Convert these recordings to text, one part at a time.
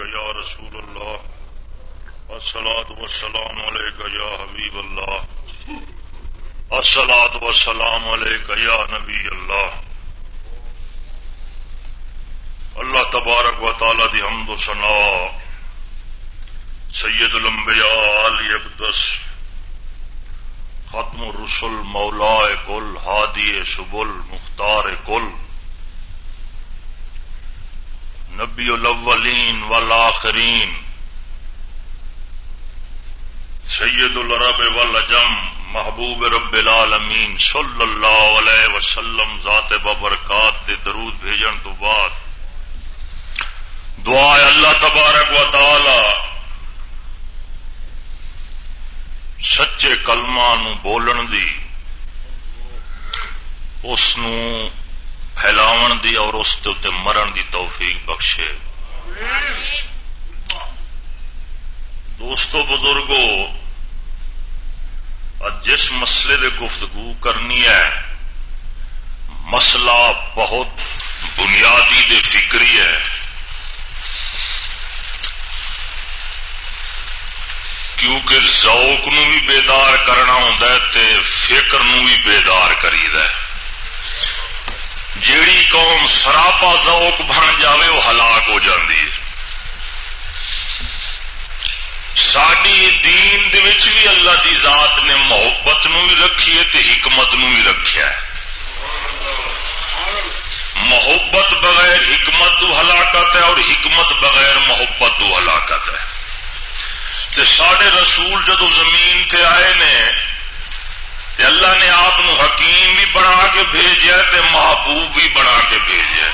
يا رسول الله الصلاة والسلام عليك يا حبيب الله الصلاة والسلام عليك يا نبي الله اللہ تبارک و تعالی دی حمد و سنا سید الانبیاء، علی اقدس، ختم الرسل مولا کل، ہادی سبل، مختار کل نبی الاولین والآخرین سید العرب والعجم محبوب رب العالمین صلی اللہ علیہ وسلم ذات ببرکات دے درود بھیجن تو بعد دعا اللہ تبارک و تعالی سچے کلمہ نو بولن دی، اس نو پھیلاون دی اور اس مرن دی توفیق بخشے۔ دوستو بزرگوں جس مسئلے دے گفتگو کرنی ہے، مسئلہ بہت بنیادی دے فکری ہے۔ کیونکہ ذوق نو بھی بیدار کرنا ہوتا ہے فکر نو بھی بیدار کری جیڑی قوم سراپا ذوق بن جاوے، وہ ہلاک ہو جاتی ہے۔ ساری دین بھی اللہ دی ذات نے محبت نو بھی رکھی ہے حکمت نو بھی رکھا ہے۔ محبت بغیر حکمت دو ہلاکت ہے اور حکمت بغیر محبت دو ہلاکت ہے۔ سڈے رسول جدو زمین تے آئے نے تے اللہ نے آپ حکیم بھی بنا کے بھیجا تے محبوب بھی بنا کے بھیجا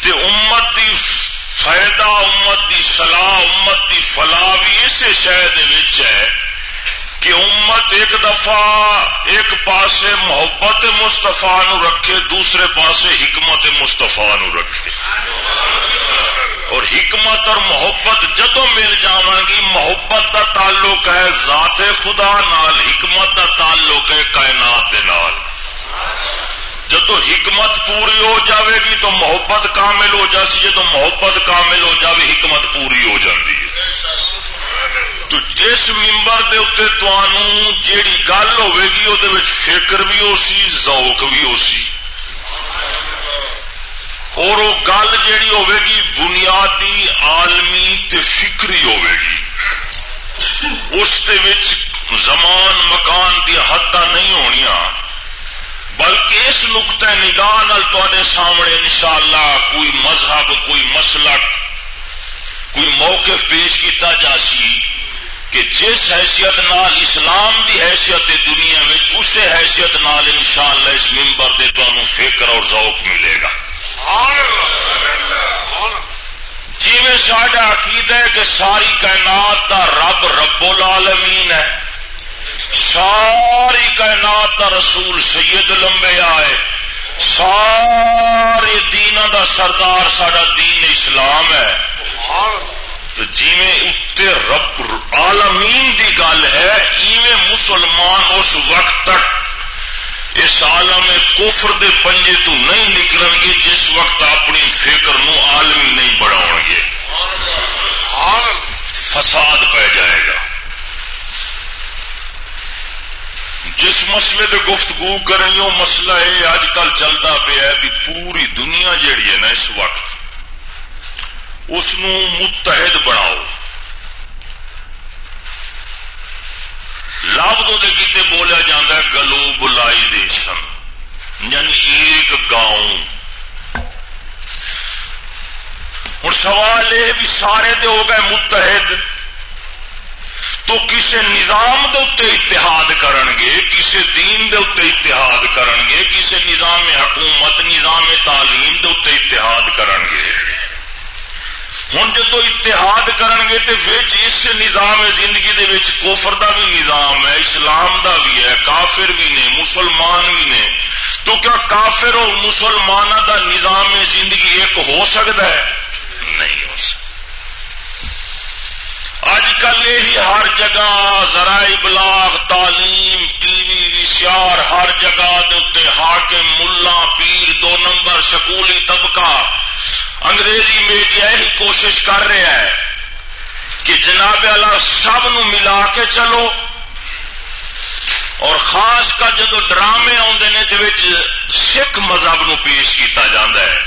تے امت دی فائدہ، امت دی صلاح، امت دی فلاح بھی اسی شہر ہے۔ کہ امت ایک دفعہ ایک پاسے محبت مستفا نو رکھے، دوسرے پاسے حکمت مستفا نو رکھے۔ اور حکمت اور محبت جدو مل گی، محبت کا تعلق ہے ذات خدا نال، حکمت کا تعلق ہے کائنات دے نال۔ جدو حکمت پوری ہو جاوے گی تو محبت کامل ہو جاسی جدو محبت کامل ہو جاوے، حکمت پوری ہو جاتی ہے۔ تو اس ممبر دے اتنے تمہوں جیڑی گل ہوے گی وہ فکر بھی ہو سی، ذوق بھی ہو سی۔ اور وہ گل جیڑی ہوے گی بنیادی، عالمی تے فکری ہوے گی اس زمان، مکان دی حد نہیں ہونیاں۔ بلکہ اس نقطۂ نگاہ تے سامنے انشاءاللہ کوئی مذہب، کوئی مسلک کوئی موقف پیش کیتا جا سی کہ جس حیثیت نال اسلام دی حیثیت دنیا میں اسی حیثیت نال انشاءاللہ اس ممبر دے تمہوں فکر اور ذوق ملے گا۔ جی میں ساڈا عقید ہے کہ ساری کائنات کا رب رب العالمین ہے، ساری کائنات کا رسول سید لمبے آئے سارے دین دا سردار سڈا دین اسلام ہے۔ جی اتنے رب عالمین دی گل ہے، ایویں مسلمان اس وقت تک اس عالم کوفر دے پنجے تو نہیں نکل گے جس وقت اپنی فکر نو عالمی نہیں بڑھاؤ گے۔ فساد پہ جائے گا۔ جس مسئلے دے گفتگو کر رہی ہوں، مسئلہ یہ اج کل چلتا پیا ہے بھی پوری دنیا جیڑی ہے نا، اس وقت اس متحد بناؤ۔ لفظ کیتے بولیا جاتا ہے گلوبلائزیشن یعنی ایک گاؤں۔ ہوں سوال یہ بھی سارے تو ہو گئے متحد۔ تو کسی نظام دے اتحاد کرن گے کسی دین دے اتنے اتحاد کرن گے کسی نظام حکومت، نظام تعلیم دے اتنے اتحاد کرن گے۔ ہوں جدو اتحاد کرن گے تو اس نظام زندگی دے وچ کوفر دا بھی نظام ہے، اسلام دا بھی ہے، کافر بھی نے، مسلمان بھی نے۔ تو کیا کافر اور مسلمانوں دا نظام زندگی ایک ہو سکتا ہے؟ نہیں ہو سکتا۔ اج کل یہی ہر جگہ ذرائع ابلاغ تعلیم، ٹی وی وشیار ہر جگہ ہاکم ملا، پیر، دو نمبر، شکولی طبقہ۔ انگریزی میڈیا ہی کوشش کر رہا ہے کہ جناب والا سب نو ملا کے چلو۔ اور خاص کر جدو ڈرامے آتے آدھے سکھ مذہب نو پیش کیتا جاندہ ہے۔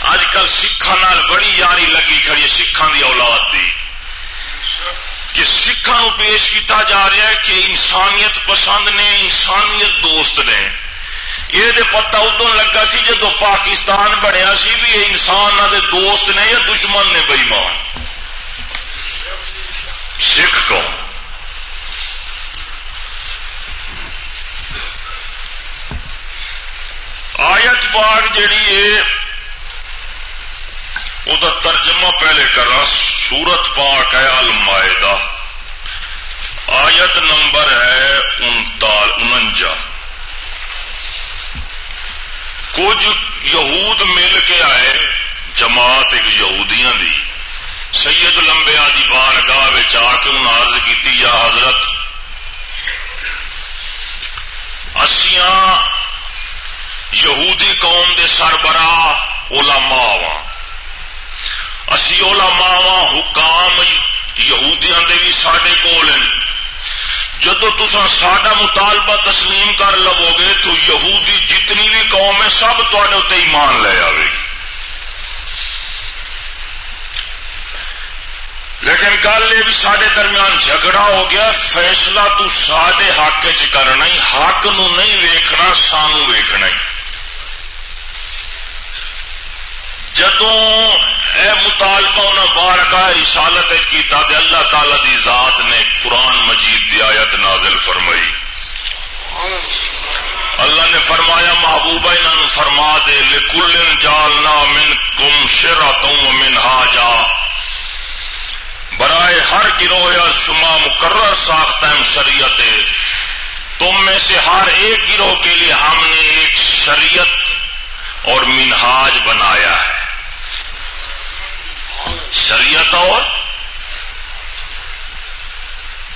اج کل سکھان بڑی یاری لگی کھڑی سکھان دی اولاد دی۔ سکھان پیش کیتا جا رہا ہے کہ انسانیت پسند نے، انسانیت دوست نے۔ یہ پتا ادو لگا سی جدو پاکستان بنیا سی بھی یہ انسان نہ دوست نے یا دشمن نے بئیمان سکھ کو آیت پاک جیڑی ہے وہ ترجمہ پہلے کرا سورت پاک ہے المائدہ۔ آیت نمبر ہے انتال انجا کچھ یہود مل کے آئے جماعت ایک یہودیاں دی۔ سید لمبیا دی بار گاہ آ کے انہیں عرض کی یا حضرت، اسیاں یہودی قوم دے سربراہ علماء وا اسی علماء وا حکام یہودیاں دے بھی سڈے کول ہیں جدو تسا سڈا مطالبہ تسلیم کر لو گے تو یہودی جتنی بھی قوم ہے سب تے ایمان لے آئے گی۔ لیکن گل یہ بھی سارے درمیان جھگڑا ہو گیا، فیصلہ تو سڈے حق چ کرنا ہی، حق نو نہیں ویکھنا، سانو ویکھنا ہی۔ جدو اے مطالبہ انہیں بارگاہ رسالت کیتا دے اللہ تعالی دی ذات نے قرآن مجید دی آیت نازل فرمائی۔ اللہ نے فرمایا، محبوبہ انہوں فرما دے، لکل جالنا من کم شرا من ہا برائے ہر گروہ یا شما مقرر ساختہ شریعت تم میں سے ہر ایک گروہ کے لیے ہم نے ایک شریعت اور منہاج بنایا ہے۔ شریعت اور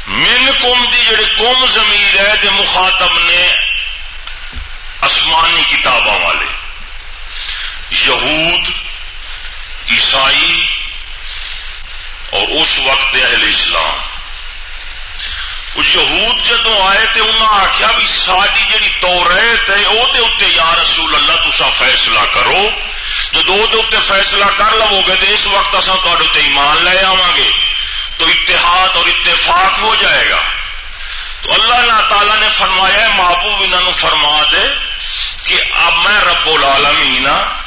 من کم دی جڑی کم زمیر ہے دے مخاطب نے آسمانی کتاباں والے۔ یہود، عیسائی اور اس وقت اہل اسلام۔ یہود جدو آئے تو انہوں نے آخیا بھی ساری جی تو رہے وہ یا رسول اللہ تسا فیصلہ کرو۔ جدو فیصلہ کر لو گے تو اس وقت اصا تے ایمان لے آوا گے، تو اتحاد اور اتفاق ہو جائے گا۔ تو اللہ تعالی نے فرمایا محبوب انہوں فرما دے کہ اب میں رب العالمین ہاں،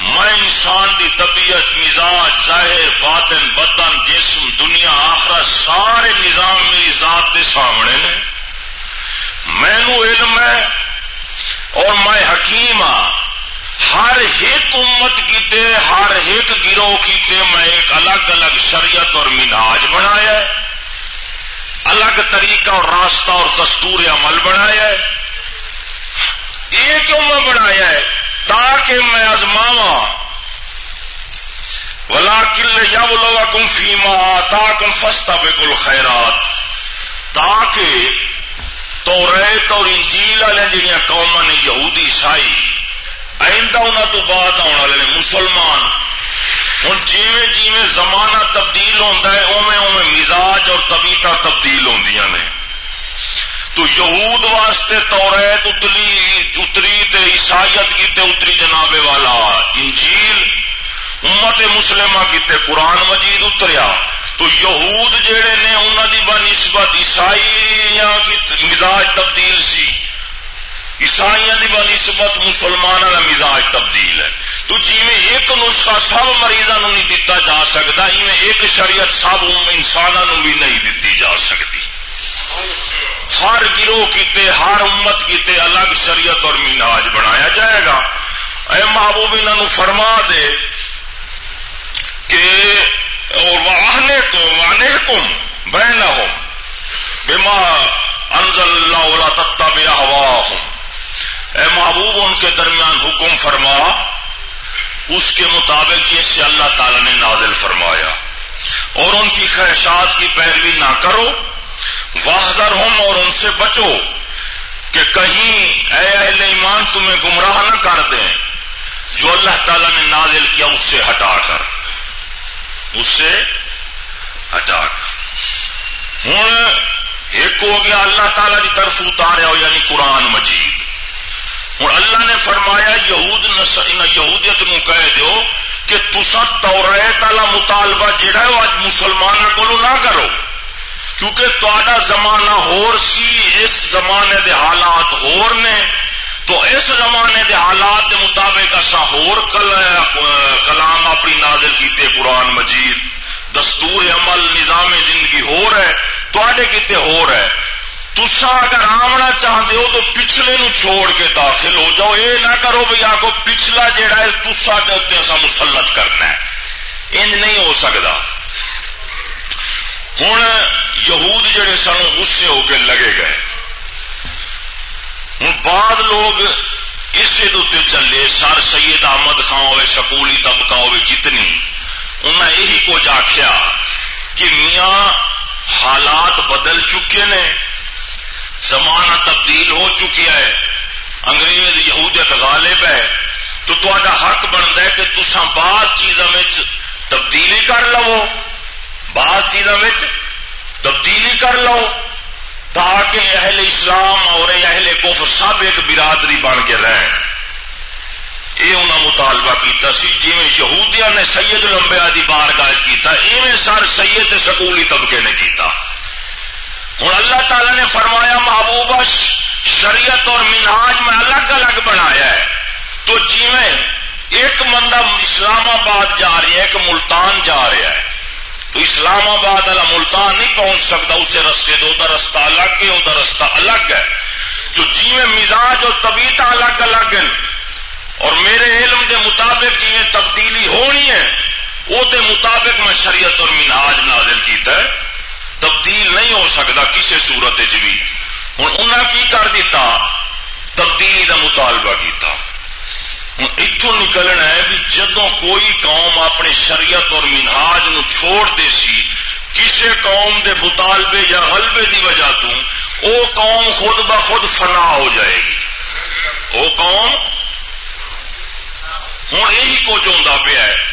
میں انسان دی طبیعت، مزاج، ظاہر، باطن، بدن، جسم، دنیا آخر سارے نظام میری ذات کے سامنے نے۔ مینو علم ہے اور میں حکیم ہاں۔ ہر ایک امت کیتے، ہر ایک گروہ کیتے میں ایک الگ الگ شریعت اور مناج بنایا ہے۔ الگ طریقہ اور راستہ اور دستور عمل بنایا ہے۔ یہ کیوں میں بنایا ہے تاکہ میں ازماوا ولا کل یا بولوا کم فیما تا کم فستا بالکل خیرات تاکہ تو ریت اور انجیل والے جہاں قوم نے یہودی عیسائی آئندہ انہوں تو بعد آنے والے نے، مسلمان۔ ہوں جیویں جیویں زمانہ تبدیل ہوتا ہے اوے اوے مزاج اور طبیعت تبدیل ہوندیاں نے۔ تو یہود واسطے توریت اتلی، اتری تے عیسائیت کیتے اتری جناب والا۔ انجیل امت مسلمہ کیتے قرآن مجید اتریا۔ تو یہود جڑے نے انہوں دی بنسبت عیسائی مزاج تبدیل سی۔ عیسائی کی بنسبت مسلمان کا مزاج تبدیل ہے۔ تو جی ایک نسخہ سب مریضوں نہیں دتا جا سکتا ایک شریعت سب انسانوں بھی نہیں دتی جا سکتی۔ ہر گروہ کیتے، ہر امت کیتے الگ شریعت اور میناج بنایا جائے گا۔ اے محبوب انہوں فرما دے کہ واہنے کو وانے کم بہ نہ ہو بیما انزل اللہ تتا بے ہوا اے محبوب، ان کے درمیان حکم فرما، اس کے مطابق جس سے اللہ تعالی نے نازل فرمایا۔ اور ان کی خواہشات کی پیروی نہ کرو، واحذر ہم اور ان سے بچو کہ کہیں اے اہل ایمان تمہیں گمراہ نہ کر دیں، جو اللہ تعالی نے نازل کیا اس سے ہٹا کر۔ اس سے ہٹا کر۔ ہوں، ایک ہو گیا اللہ تعالی کی طرف اتاریا ہو یعنی قرآن مجید۔ ہوں۔ اللہ نے فرمایا، یہود یہودیت نو کہہ دو کہ تسا توریت والا مطالبہ جہا ہے وہ اج مسلمانوں کو نہ کرو۔ کیونکہ تا زمانہ ہور سی، اس زمانے دے حالات ہور نے۔ تو اس زمانے دے حالات دے مطابق اصا ہور کلام اپنی نازل کیتے قرآن مجید۔ دستور عمل، نظام زندگی ہو رہا ہے تے کتنے ہو رہا ہے۔ تسا اگر آمنا چاہتے ہو تو پچھلے نو چھوڑ کے داخل ہو جاؤ۔ یہ نہ کرو بھائی آ کو پچھلا جہا ہے تسا کے اتنے اصا مسلط کرنا ہے۔ انج نہیں ہو سکتا ہوں یہود جڑے سن غصے ہو کے لگے گئے۔ ہوں بعد لوگ اسے چلے۔ سر سید احمد خان ہوئے سکولی طبقہ ہوئے جتنی۔ انہیں یہی کچھ آخیا کہ میاں حالات بدل چکے نے۔ زمانہ تبدیل ہو چکیا ہے۔ انگریز یہودیت غالب ہے۔ تو تا حق بنتا ہے کہ تسا بعض چیزوں تبدیلی کر لو۔ بعض چیزوں تبدیلی کر لو۔ تاکہ اہل اسلام اور اہل کفر سب ایک برادری بن کے رہیں یہ انہوں مطالبہ کیتا سی جی یہودیا نے سید لمبیا کی بار گاج کیا ایویں سر سید سکولی طبقے نے کیتا۔ ہوں اللہ تعالی نے فرمایا محبوبہ شریعت اور مناج میں الگ الگ بنایا ہے۔ تو جی ایک بندہ اسلام آباد جا رہا ہے، ایک ملتان جا رہا ہے۔ تو اسلام آباد والا ملتان نہیں پہنچ سکتا، اسے رستے دو دا رستہ الگ ہے وہ رستہ الگ ہے۔ تو جی مزاج اور طبیعت الگ الگ ہیں۔ اور میرے علم دے مطابق جی تبدیلی ہونی ہے۔ وہ مطابق میں شریعت اور مناج نازل کیتا ہے۔ تبدیل نہیں ہو سکتا کسی صورت بھی۔ ہوں انہیں کی کر دیتا تبدیلی کا مطالبہ کیتا۔ ہوں اتوں نکلنا ہے بھی جدو کوئی قوم اپنی شریعت اور منہاج نو چھوڑ دے سی کسی قوم دے مطالبے یا غلبے دی وجہ تو او قوم خود بخود فنا ہو جائے گی۔ وہ قوم؟ ہوں یہی کچھ ہوتا پیا ہے۔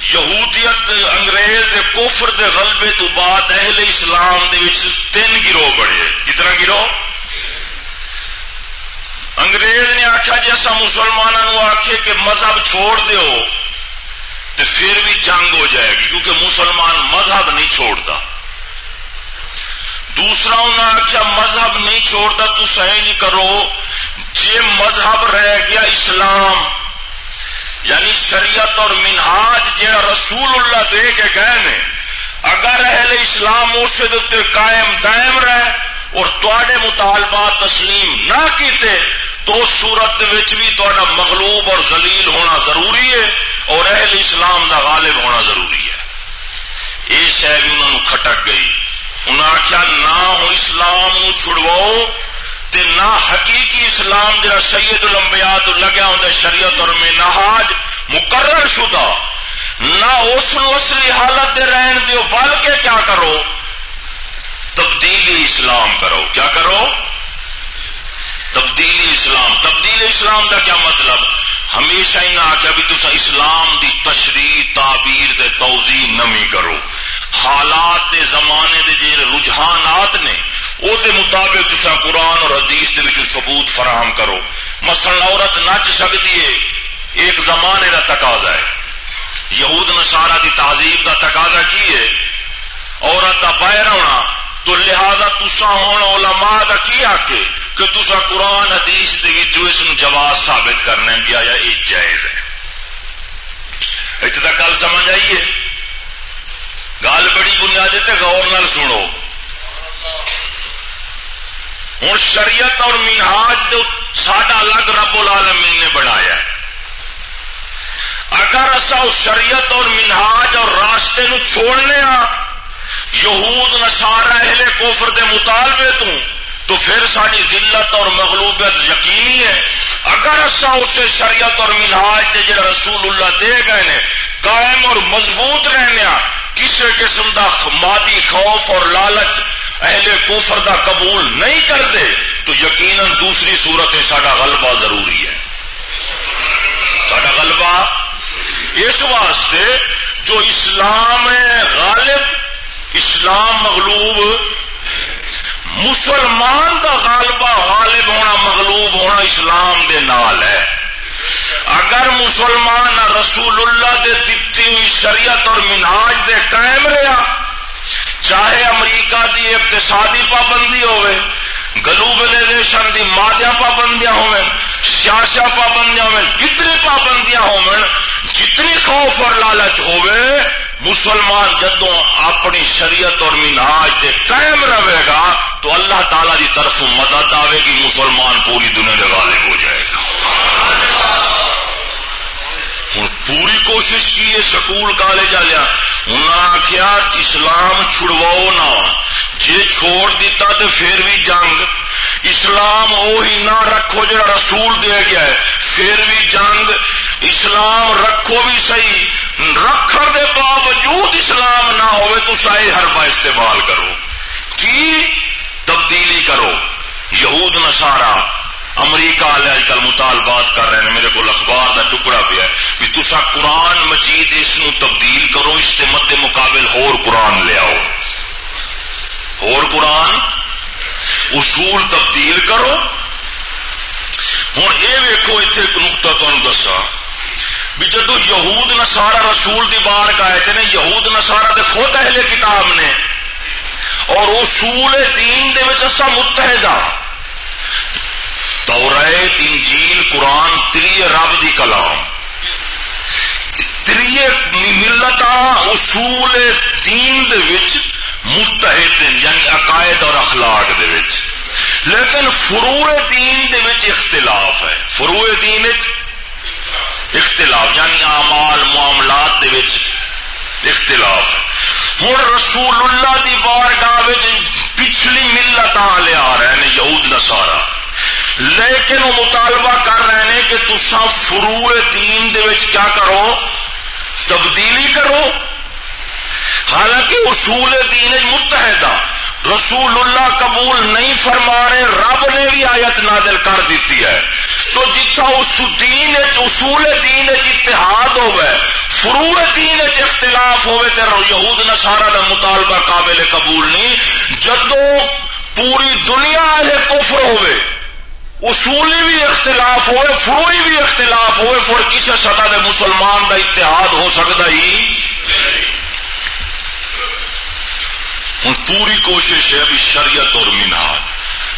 یہودیت انگریز دے کوفر دے غلبے تو بعد اہل اسلام دے وچ تین گروہ بڑے کتنا گروہ؟ انگریز نے آخیا جی اصا مسلمانوں آخے کہ مذہب چھوڑ دیو تو پھر بھی جنگ ہو جائے گی، کیونکہ مسلمان مذہب نہیں چھوڑتا۔ دوسرا انہیں آخیا مذہب نہیں چھوڑتا تو سہی کرو۔ جی مذہب رہ گیا اسلام یعنی شریعت اور منہاج جہاں رسول اللہ دے کے گئے نے اگر اہل اسلام اس قائم دائم رہے اور تے مطالبات تسلیم نہ کیتے، تو صورت بھی تا مغلوب اور زلیل ہونا ضروری ہے اور اہل اسلام دا غالب ہونا ضروری ہے۔ یہ شہ بھی انہوں کھٹک گئی۔ انہیں آخیا نہ ہوں اسلام چھڑواؤ تے نہ حقیقی اسلام جا سید لمبیا تو لگیا ہوں شریعت اور مینہاج مقرر شدہ، نہ اس اصلی حالت دے رہن دیو، بلکہ کیا کرو؟ تبدیلی اسلام کرو۔ کیا کرو؟ تبدیلی اسلام۔ تبدیلی اسلام کا کیا مطلب؟ ہمیشہ ہی نہ آخیا بھی تصا اسلام دی تشریح، تعبیر دے توضیح نمی کرو۔ حالات دے زمانے دے جی رجحانات نے وہ مطابق تصا قرآن اور حدیث دے ثبوت فراہم کرو۔ مثلا عورت نچ سکتی ہے، ایک زمانے کا تقاضا ہے۔ یہود نشارا کی تہذیب کا تقاضا کی ہے؟ عورت کا باہر ہونا تو لہذا تسا ہوں علماء کا کی آ کے کہ تسا قرآن، حدیث اس جواب ثابت کرنا گیا یا یہ جائز ہے۔ اتنے تک گل سمجھ آئیے گل بڑی بنیاد ہے غور نال سنو۔ ہوں شریعت اور منہاج ساڈا الگ رب العالمین نے بنایا ہے۔ اگر اصا اس شریعت اور منہاج اور راستے نو چھوڑنے ہاں یہود نسارا اہل کوفر دے مطالبے تو تو پھر ساری ذلت اور مغلوبیت یقینی ہے۔ اگر اصا اسے شریعت اور منہاج دے جڑا رسول اللہ دے گئے نے، قائم اور مضبوط رہنے کسی قسم دا مادی خوف اور لالچ اہل کوفر دا قبول نہیں کرتے، تو یقیناً دوسری صورت سارا غلبہ ضروری ہے۔ ساڈا غلبہ اس واسطے جو اسلام غالب، اسلام مغلوب، مسلمان دا غالبہ غالب ہونا مغلوب ہونا اسلام دے نال ہے۔ اگر مسلمان رسول اللہ دے دتی ہوئی شریعت اور مناج دے قائم رہا چاہے امریکہ دی اقتصادی پابندی ہوئے گلوبلائزیشن دی مادیا پابندیاں ہوئے سیاسا پابندیاں ہوئے، جتنی پابندیاں ہوئے، جتنی خوف اور لالچ ہوئے، مسلمان جدو اپنی شریعت اور مناج دے قائم رہے گا، تو اللہ تعالی دی طرف مدد آئے گی، مسلمان پوری دنیا کے غالب ہو جائے گا۔ ہوں پوری کوشش کی ہے، سکول کالج والیا انہیں آخیا اسلام چھڑواؤ نہ۔ جی چھوڑ دیتا تو پھر بھی جنگ۔ اسلام وہی نہ رکھو جا رسول دے گیا ہے۔ پھر بھی جنگ۔ اسلام رکھو بھی صحیح۔ رکھ دے باوجود اسلام نہ ہوئے تو سائی ہر با استعمال کرو۔ کی تبدیلی کرو؟ یہود نسارا امریکہ والے اج کل مطالبات کر رہے ہیں، میرے کو اخبار کا ٹکڑا پیا بھی تسا قرآن مجید اس تبدیل کرو، اس کے مد مقابل ہور قرآن لے آؤ۔ اور قرآن اصول تبدیل کرو۔ ہوں یہ ویکو اتنے ایک نقطہ تمہیں دسا بھی جدو یہود نسارا رسول دی بار گائے تھے یہود نسارا تو خود اہل کتاب نے اور اصول دین دے اصا متحد ہاں توریت انجیل، قرآن، تری رب دی کلام۔ تری ملت اصول دین دے وچ متحد یعنی عقائد اور اخلاق دے وچ۔ لیکن فروع دین دے وچ اختلاف ہے۔ فروع دین وچ اختلاف یعنی اعمال، معاملات دے وچ اختلاف ہوں رسول اللہ دی بارگاہ پچھلی ملت آ رہے ہیں، یہود نسارا لیکن وہ مطالبہ کر رہے ہیں کہ تسا فروع دین دے وچ کیا کرو؟ تبدیلی کرو؟ حالانکہ اصول دین متحدہ رسول اللہ قبول نہیں فرما رہے، رب نے بھی آیت نازل کر دیتی ہے۔ تو جتنا اس دین اصول دین اتحاد ہوئے فروع دین اختلاف ہوئے تو یہود نسارا کا مطالبہ قابل قبول نہیں۔ جدو پوری دنیا ہے کفر ہوئے اصولی بھی اختلاف ہوئے فروئی بھی اختلاف ہوئے پھر کسی سطح دے مسلمان دا اتحاد ہو سکتا ہی ہوں پوری کوشش ہے ابھی شریعت اور مینار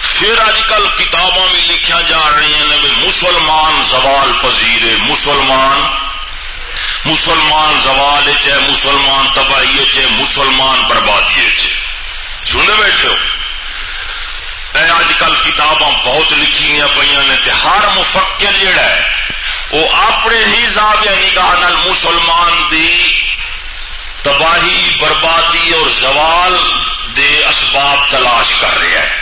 پھر اج کل کتاباں بھی لکھا جا رہی ہیں بھی مسلمان زوال پذیر مسلمان مسلمان زوال چ مسلمان تباہی چ مسلمان بربادی چ بیٹھے ہو؟ اج کل کتاباں بہت لکھی پہ ہر مفکر جڑا ہے، وہ اپنے ہی زاویہ نگاہ مسلمان دی تباہی، بربادی اور زوال دے اسباب تلاش کر رہا ہے۔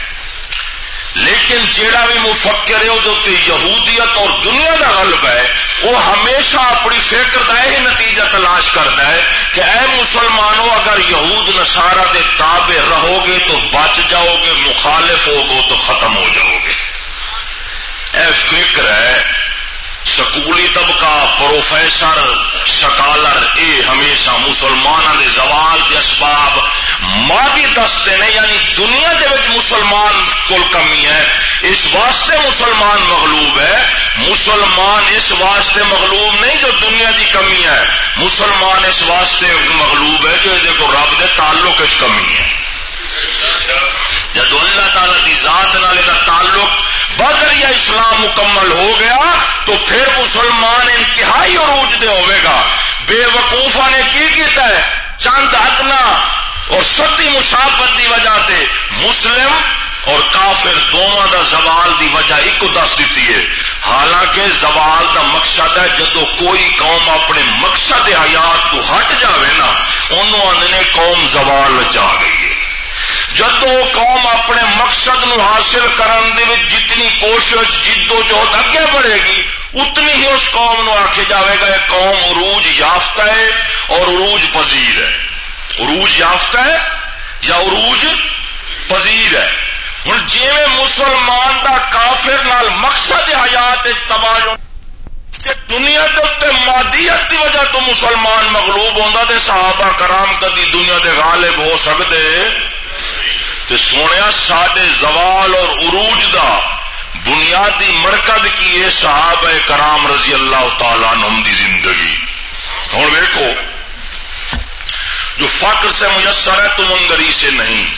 لیکن جیڑا بھی مفکر ہے وہ یہودیت اور دنیا کا غلب ہے وہ ہمیشہ اپنی فکر کا یہ نتیجہ تلاش کرتا ہے کہ اے مسلمانوں، اگر یہود نسارا دے تابے رہو گے تو بچ جاؤ گے مخالف ہوگو تو ختم ہو جاؤ گے اے فکر ہے، سکولی طبقہ، پروفیسر سکالر اے ہمیشہ مسلمانوں کے زوال کے اسباب مادی دستے نے یعنی دنیا کے مسلمان کول کمی ہے، اس واسطے مسلمان مغلوب ہے۔ مسلمان اس واسطے مغلوب نہیں جو دنیا کی کمی ہے، مسلمان اس واسطے مغلوب ہے جو یہ رب کے تعلق کمی ہے۔ جب اللہ تعالی کی ذات نالے کا تعلق بدر یا اسلام مکمل ہو گیا تو پھر مسلمان انتہائی عروج دے ہوئے گا۔ بے وقوفا نے کی کیتا ہے؟ چند ادنا اور ستی مشابت دی وجہ تے مسلم اور کافر دونوں دا زوال دی وجہ ایک دس دیتی ہے۔ حالانکہ زوال دا مقصد ہے جدو کوئی قوم اپنے مقصد حیات تو ہٹ جاوے نا انہوں آدھنے قوم زوال آ گئی ہے۔ جدو قوم اپنے مقصد نو حاصل کرن دے جتنی کوشش جدو جہد اگے بڑھے گی، اتنی ہی اس قوم نو آخے جاوے گا، یہ قوم عروج یافتہ ہے اور عروج پذیر ہے۔ عروج یافتہ ہے یا عروج پذیر ہے؟ ہوں جی مسلمان دا کافر نال مقصد حیات تباہ دنیا کے مادیت کی وجہ تو مسلمان مغلوب ہوتا تو صحابہ کرام کدی دنیا دے غالب ہو سکتے تو سونے سڈے زوال اور عروج دا بنیادی مرکز کی ہے صحاب کرام رضی اللہ تعالی نم دی زندگی۔ ہوں دیکھو جو فقر سے میسر ہے تم اندری سے نہیں۔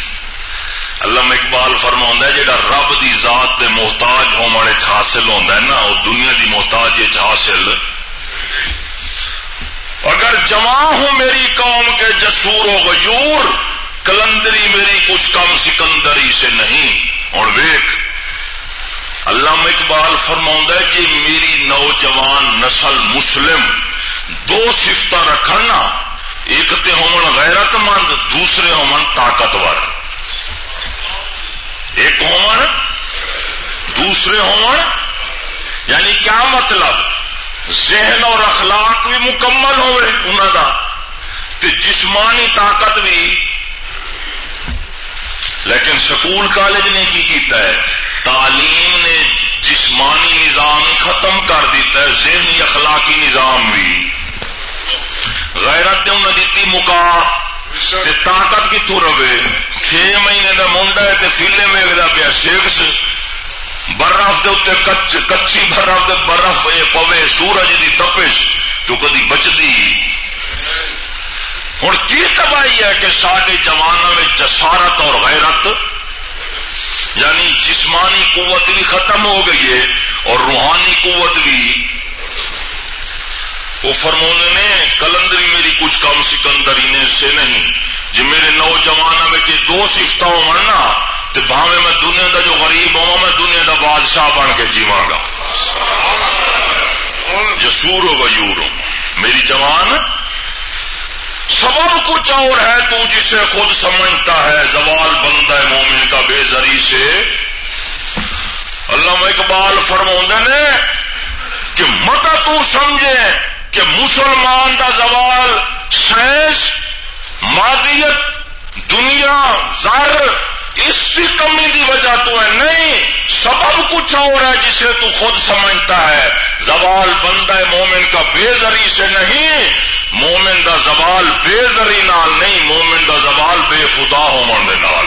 اللہ اقبال فرما ہے جا رب دی ذات دے محتاج ہونے حاصل ہوتا ہے نا وہ دنیا دی محتاج حاصل۔ اگر جمع ہوں میری قوم کے جسور و غیور کلندری میری کچھ کم سکندری سے نہیں۔ اور ویک اللہ اقبال فرما ہے کہ میری نوجوان نسل مسلم، دو سفت رکھنا، ایک تو ہون غیرت مند، دوسرے ہون طاقتور۔ ایک ہون، دوسرے ہون یعنی کیا مطلب؟ ذہن اور اخلاق بھی مکمل ہوئے انہوں کا جسمانی طاقت بھی لیکن سکول کالج نے کی کیتا ہے؟ تعلیم نے جسمانی نظام ختم کر دیتا ہے، ذہنی اخلاقی نظام بھی۔ غیرت نے انہیں دیتی مکا طاقت کتوں رہے؟ چھ مہینے کا منڈا ہے فیلے ویگتا پیا سکس برف کے کچی برف دے برف پوے، سورج کی تپش تو کدی بچتی ہوں کی تباہی ہے کہ سارے جوانوں میں جسارت اور غیرت یعنی جسمانی قوت بھی ختم ہو گئی ہے اور روحانی قوت بھی۔ وہ فرمونے نے کلندری میری کچھ کم سکندری نے سے نہیں۔ جی میرے نوجوان میں دو سفت ہونا تو بھاوے میں دنیا دا جو غریب ہوا میں دنیا دا بادشاہ بن کے جیوا گا۔ جسور ہو یور میری جوان سبب کچھ اور ہے تو جسے خود سمجھتا ہے، زوال بندہ ہے مومن کا، بے زری سے۔ اللہ اقبال فرما نے کہ مت تو سمجھے کہ مسلمان دا زوال سائنس مادیت، دنیا، زر، اس کی کمی دی وجہ تو ہے۔ نہیں، سبب کچھ اور ہے جسے تو خود سمجھتا ہے۔ زوال بندہ مومن کا، بے زری سے نہیں۔ مومن دا زوال بے زری نال نہیں، مومن دا زوال بے خدا دے نال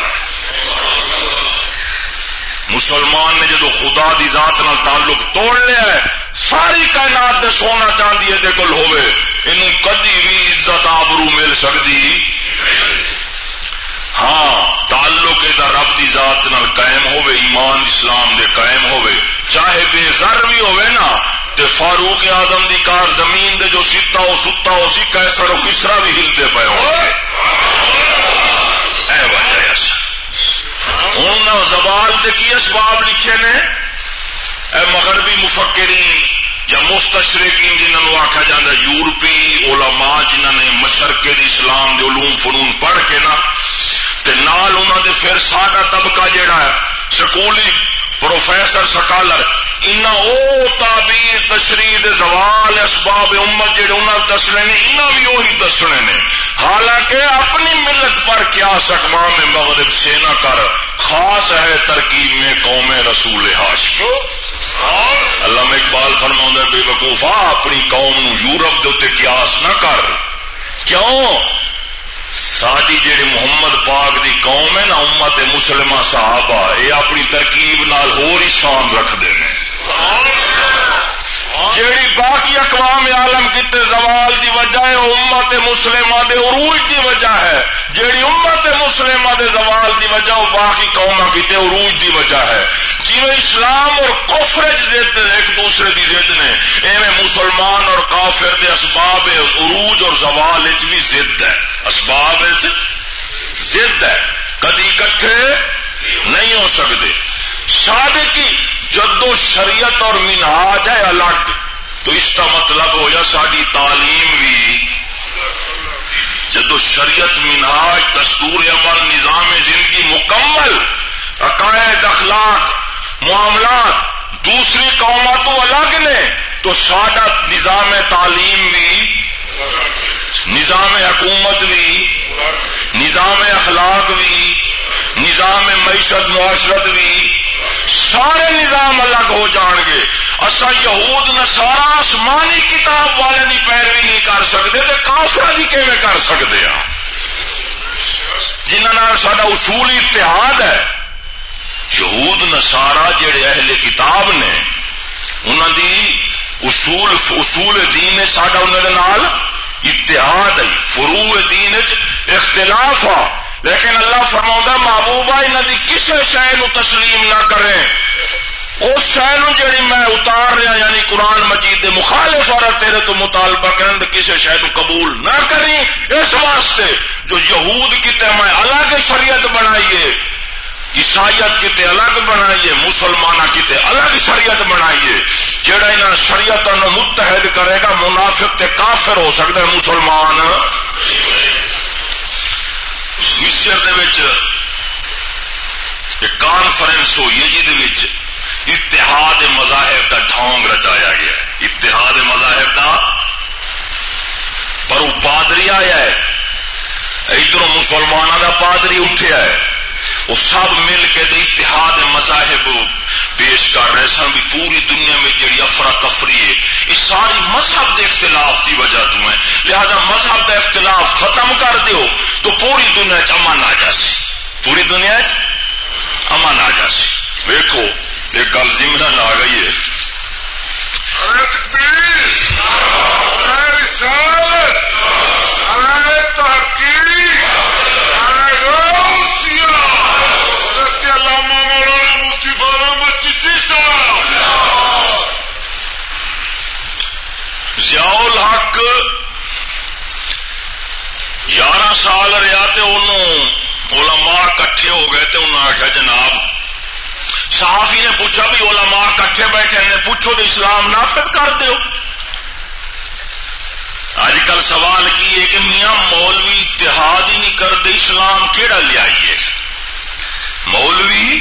مسلمان نے جدو خدا دی ذات نال تعلق توڑ لیا ہے، ساری کائنات دے سونا چاندی یہ کول ہوے انہوں کدی بھی عزت آبرو مل سکتی ہاں تعلق دا رب دی ذات نال قائم ہوے ایمان اسلام دے قائم ہوے چاہے بے زر بھی ہوے نا تے فاروق آدم دی کار زمین دے جو سیتا ہو ستا ہو سی کیسر و کسرا بھی ہلتے پے ہو ہوں زوال دے کی اسباب لکھے نے؟ اے مغربی مفکرین، یا مستشرقین جنہوں آخیا جا یورپی علماء جنہوں نے مشرقے اسلام دے علوم فنون پڑھ کے نا، تے نال انہوں دے پھر ساڈا طبقہ جیڑا ہے، سکولی پروفیسر سکالر ان تعبیر، تشریح زوال، اسباب امت جہے انہوں دسنے نے انہوں بھی وہی دسنے نے۔ حالانکہ اپنی ملت پر کیا سکما میں مغرب سے نہ کر، خاص ہے ترکیب میں قوم رسول ہاش اللہ اقبال فرما بے وقوفا، اپنی قوم نو یورپ دے قیاس نہ کر۔ کیوں؟ ساری جی محمد پاک دی قوم ہے نا، امت مسلمہ صحابہ یہ اپنی ترکیب نال ہو شان رکھتے ہیں جیڑی باقی اقوام عالم کتے زوال دی وجہ ہے امت مسلمہ دے عروج دی وجہ ہے۔ جیڑی امت مسلمہ دے زوال دی وجہ وہ باقی قوم کتے عروج دی وجہ ہے۔ جی اسلام اور کفرج زد ایک دوسرے دی زد نے، ایویں مسلمان اور کافر دے اسباب عروج اور زوال بھی زد ہے۔ اسباب زد ہے۔ کدی کٹھے نہیں ہو سکتے۔ شادی کی جدو شریعت اور منہاج ہے الگ، تو اس کا مطلب ہو ساری تعلیم بھی۔ جدو شریعت، منہاج، دستور عمل، نظام زندگی مکمل، عقائد، اخلاق، معاملات دوسری قوموں تو الگ نے، تو سارا نظام تعلیم بھی نظام حکومت بھی، نظام اخلاق بھی، نظام معیشت معاشرت بھی، سارے نظام الگ ہو جان گے۔ اصا یہود نسارا آسمانی کتاب والے کی پیروی نہیں کر سکتے تو کافر کی کیون کر سکتے ہیں جنہوں سا اصول اتحاد ہے، یہود نسارا جڑے اہل کتاب نے انہوں دی اصول اصول دین سڈا انہوں اتحاد ہے فرو دین اختلاف آ لیکن اللہ فرما محبوبہ انہوں کی کسی شہ تسلیم نہ کریں اس شہ جی میں اتار رہا یعنی قرآن مجید دے مخالف اور تیرے تو مطالبہ کریں کسی شہ قبول نہ کریں، اس واسطے جو یہود کتے میں الگ شریعت بنائیے عیسائیت کتے الگ بنائیے مسلمان کتے الگ شریعت بنائیے۔ جہاں یہاں شریعت متحد کرے گا، منافق تے کافر ہو سکتا ہے مسلمان۔ مصر کانفرنس ہوئی ہے جی اتحاد مذاہب کا ڈھونگ رچایا گیا ہے۔ اتحاد مذاہب کا پر وہ پادری آیا ہے۔ ادھر مسلمانوں کا پادری اٹھیا ہے۔ وہ سب مل کے دے اتحاد مذاہب پیش کر رہے سن بھی پوری دنیا میں جڑی افرا تفری ہے۔ یہ ساری مذہب کے اختلاف کی وجہ تو ہے لہذا مذہب کا اختلاف ختم کر دیو تو پوری دنیا چمن آ جاسی پوری دنیا امن آ جاسی ویکو ایک گل زمرن آ گئی ہے۔ ضیاء سال رہا تو علماء کٹھے ہو گئے تو انہوں نے آخیا، جناب، صحافی نے پوچھا بھی علماء کٹھے بیٹھے نے پوچھو تو اسلام نافذ کر دو۔ اج کل سوال کی ہے کہ میاں مولوی اتحاد ہی نہیں کرتے، اسلام کہڑا لیا مولوی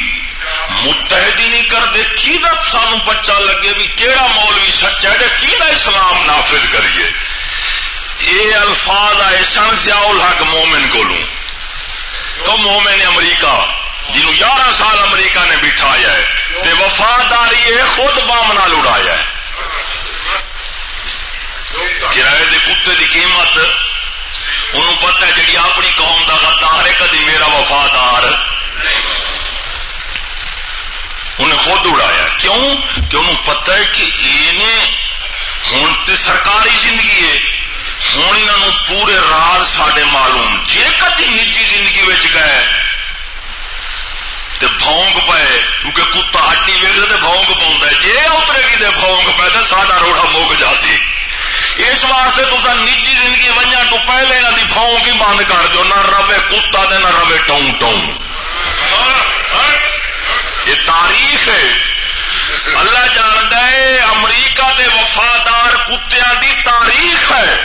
متحد ہی نہیں کرتے کی سان بچہ لگے بھی کہڑا مولوی سچا ہے؟ کی اسلام نافذ کریے؟ یہ الفاظ آئے سن، ضیاء الحق مومن کو تو مومن امریکہ، جنہوں یارہ سال امریکہ نے بٹھایا ہے، تے وفاداری خود بام نال اڑایا ہے۔ کرایہ دے کتے دی قیمت، انہوں پتہ ہے جڑی اپنی قوم دا غدار ہے، کدی میرا وفادار۔ انہیں خود اڑایا۔ کیوں؟ کہ انہوں پتہ ہے کہ ہوں تو سرکاری زندگی ہے۔ ہوں انہوں پورے راز سڈے معلوم جی کدی نجی زندگی گئے بونگ پے کیونکہ کتا ہٹی ویل تو بونگ پاؤں جی اترے گی تو بونگ پے تو ساڈا روڑا مک جا سی اس واسطے تو نجی زندگی ونجا تو پہلے یہاں کی بونگ ہی بند کر دو نہ روے کتا دے نہ روے ٹون ٹون یہ تاریخ ہے اللہ جانتا ہے امریکہ دے وفادار کتیا دی تاریخ ہے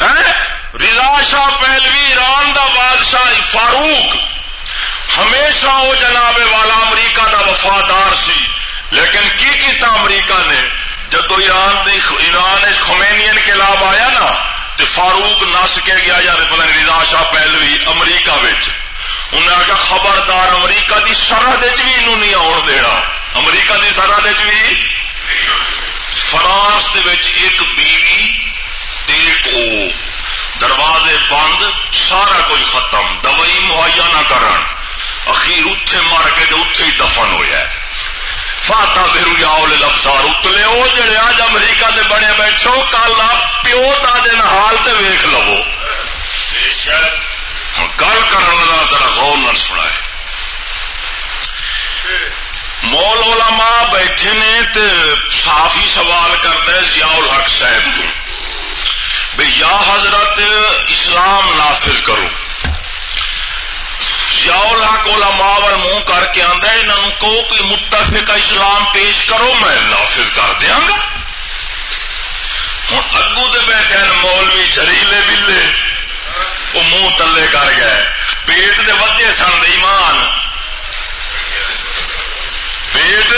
رضا شاہ پہلوی ایران دا بادشاہ فاروق. ہمیشہ وہ جناب والا امریکہ دا وفادار سی۔ لیکن کی کیتا امریکہ نے؟ جدو ایران ایران خمینی انقلاب آیا نا تو فاروق نس کے گیا یا پتا رضا شاہ پہلوی امریکہ انہیں آخیا خبردار، امریکہ دی سرحد بھی انہوں نہیں آن دینا۔ امریکہ دی سرحد بھی؟ فرانس ایک بیوی او دروازے بند سارا کچھ ختم دوائی مہیا نہ کرن۔ اخیر اتے مر کے تو اتے ہی دفن ہوا فاتا پھر جاؤ لفسار اتلے وہ جڑے آج امریکہ دے بڑے بیٹھو کل پیو دا دن حال تے ویخ لو۔ گل کرنا ذرا غور نہ سنا مول علماء بیٹھے نے تے صافی سوال کرتا ہے ضیاء الحق صاحب تو۔ یا حضرت اسلام نافذ کرو۔ حق علماء وال منہ کر کے آدھا یہاں کو کوئی متفق اسلام پیش کرو، میں نافذ کر دیا گا۔ ہوں اگو دے بیٹھے مولوی جریلے بلے وہ منہ تلے کر گئے پیٹ دے ودے سن، ایمان۔ پیٹ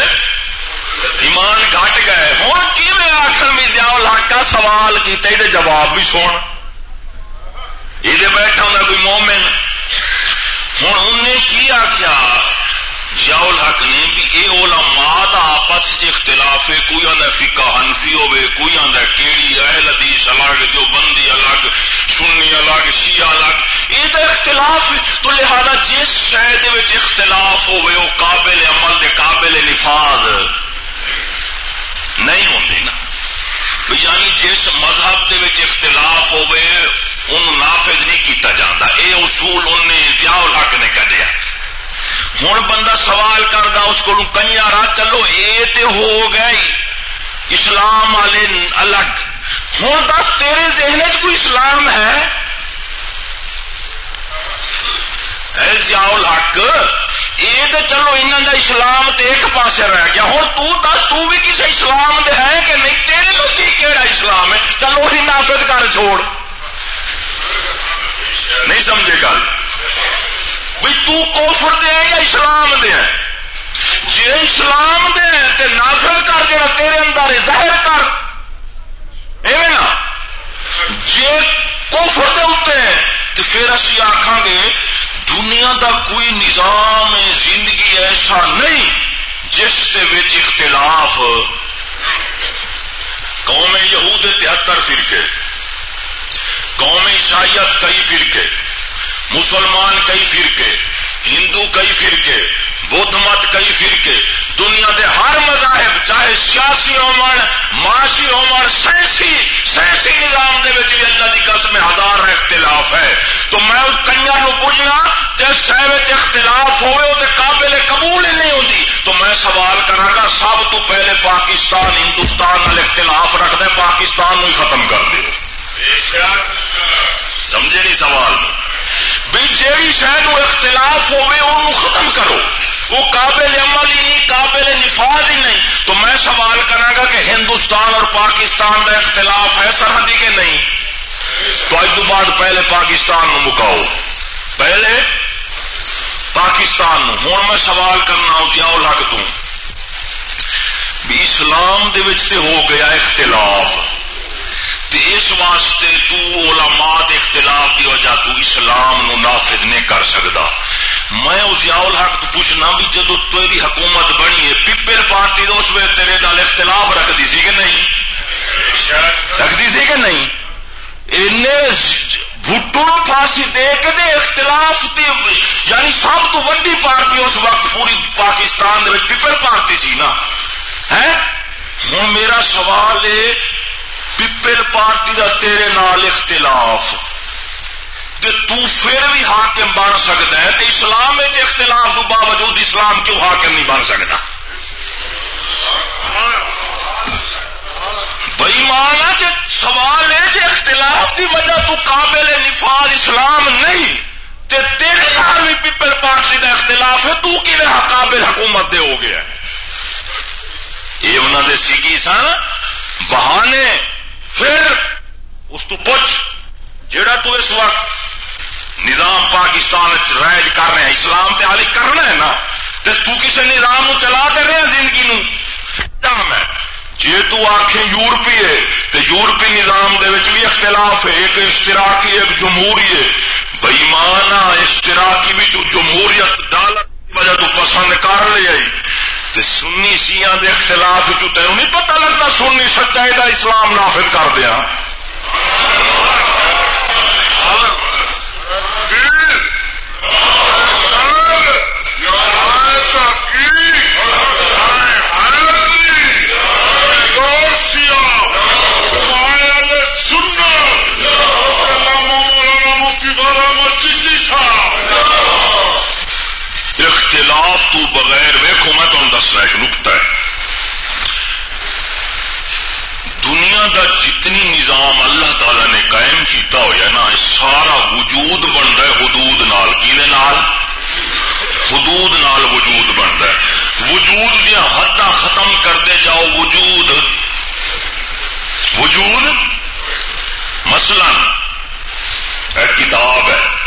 ایمان گھٹ گئے۔ ہوں کی آخر بھی دیا حق کا سوال کیا یہ جواب بھی سن۔ یہ بیٹھا ہوں کوئی مومن۔ ہوں انہیں کی آخیا ضیاء الحق نے بھی یہ علماء دا آپس اختلاف ہے۔ کوئی آدھا فکا ہنفی ہوے کوئی آدھا کیڑی، اہل حدیث الگ جو بندی الگ، سنی الگ، شیعہ الگ۔ یہ تو اختلاف ہے۔ تو لہذا جس شہر اختلاف ہوے وہ قابل عمل دے قابل نفاذ۔ نہیں ہوتی نا۔ یعنی جس مذہب دے وچ اختلاف ہوے ان نافذ نہیں کیتا جاتا اے اصول انہیں ضیاء الحق نے کڈیا۔ ہوں بندہ سوال کرتا اس کو کنیا راہ چلو۔ یہ تو ہو گئی۔ اسلام والے الگ۔ ہوں دس، تیرے ذہن چ کوئی اسلام ہے؟ جاؤ حق یہ تو چلو انہوں کا اسلام تو ایک پاس رہ گیا ہوں تو دس تو بھی کسی اسلام دے ہے کہ نہیں تیرے نزدیک کہڑا اسلام ہے چلو وہی نافذ کر چھوڑ نہیں سمجھے گل بھائی توفر دے ہے یا اسلام دے ہے جی اسلام دے تے نافذ کر جا تیرے اندر ظاہر کر ایویں نا جی کوفر دے اتنے تو پھر اسی آخان گے دنیا دا کوئی نظام زندگی ایسا نہیں جس کے اختلاف قوم یہود تہتر فرقے، قوم عیسائیت کئی فرقے، مسلمان کئی فرقے ہندو کئی فرقے بدھ مت کئی فرقے دنیا دے ہر مذاہب چاہے سیاسی ہومن معاشی ہومن سائنسی سائنسی نظام دے بھی اللہ کی قسم ہزار اختلاف ہے۔ تو میں اس کنیا نو پوچھنا جس شہر اختلاف ہوئے وہ قابل قبول ہی نہیں ہوتی تو میں سوال کرا گا سب تو پہلے پاکستان ہندوستان اختلاف رکھ دے پاکستان نو ہی ختم کر دے۔ سمجھے نہیں سوال؟ بھی جیڑی شہر اختلاف ہوئے انہوں ختم کرو وہ قابل عمل ہی نہیں، قابل نفاذ ہی نہیں۔ تو میں سوال کرا گا کہ ہندوستان اور پاکستان کا اختلاف ہے سرحدی کے نہیں؟ تو اج تو بعد پہلے پاکستان نو مکاؤ۔ پہلے پاکستان نو ہوں میں سوال کرنا جاؤ لگ تو اسلام دے ہو گیا اختلاف۔ تے اس واسطے تو علماء دے اختلاف کی وجہ تو اسلام نو نافذ نہیں کر سکتا میں اس یاول حق تو پوچھنا بھی جدو تیری حکومت بنی ہے، پیپل پارٹی تو اس وقت تیرے نال اختلاف رکھتی سی کہ نہیں؟ رکھتی سی کہ نہیں؟ بھٹو پھانسی دے کے دے اختلاف دی یعنی سب تو وڈی پارٹی اس وقت پوری پاکستان دے پیپل پارٹی سی نا۔ ہے ہوں میرا سوال ہے پیپل پارٹی کا تیرے نال اختلاف۔ تو پھر بھی حاکم بن سکتا ہے تو اسلام میں اختلاف کے باوجود اسلام کیوں حاکم نہیں بن سکتا؟ بئی مانا کہ سوال ہے کہ اختلاف کی وجہ تو قابل نفاذ اسلام نہیں، تے تیرے نال بھی پیپل پارٹی کا اختلاف ہے، تو کی قابل حکومت دے ہو گیا؟ یہ انہوں نے سیکھی سن، بہانے پھر اس تو پوچھ جڑا تو اس وقت نظام پاکستان رائج کر رہے ہیں، اسلام تے حالی کرنا ہے نا تو تو کسی نظام نو چلا دے رہے ہیں زندگی نو؟ ہے جی تو یورپی ہے تو یورپی نظام دے وچ بھی اختلاف ہے، ایک اشتراکی، ایک جمہوری ہے۔ بئیمانا اشتراکی بھی تو جمہوریت ڈالر وجہ تو پسند کر لے آئی سنی شیعہ دے اختلاف تینوں نہیں پتا لگتا، سنی سچائی دا اسلام نافذ کر دیا۔ اختلاف تو بغیر ویکو میں تمہیں دسنا ایک نقطہ ہے۔ دنیا دا جتنی نظام اللہ تعالی نے قائم کیتا ہوا نا سارا وجود بنتا ہے حدود نال۔ کی نال؟ حدود نال وجود بنتا ہے۔ وجود دیا حد ختم کرتے جاؤ، وجود۔ وجود؟ مثلا، ایک کتاب ہے۔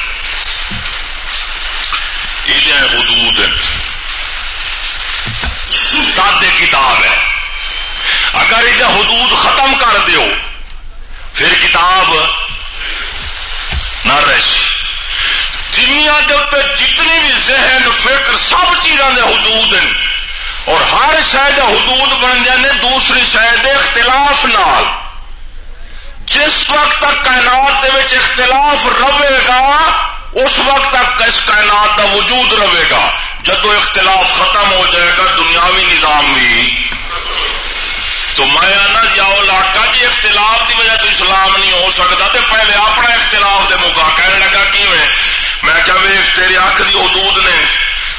یہ حدود. سادے کتاب ہے. اگر یہ حدود ختم کر دیو، پھر کتاب نہ رہ دنیا کے اتنے جتنی بھی ذہن، فکر، سب چیزوں کے حدود ہیں، اور ہر شاید حدود بن جانے دوسری شاید اختلاف نال. جس وقت تک کائنات اختلاف رہے گا اس وقت تک اس کائنات کا وجود رہے گا جدو اختلاف ختم ہو جائے گا دنیاوی نظام بھی۔ تو میں آنا جی، جاؤ علاقہ جی اختلاف کی وجہ تو اسلام نہیں ہو سکتا۔ تو پہلے اپنا اختلاف دے موقع۔ کہنے لگا، کی میں کیا ویخ، تیرے اکھ دی حدود نے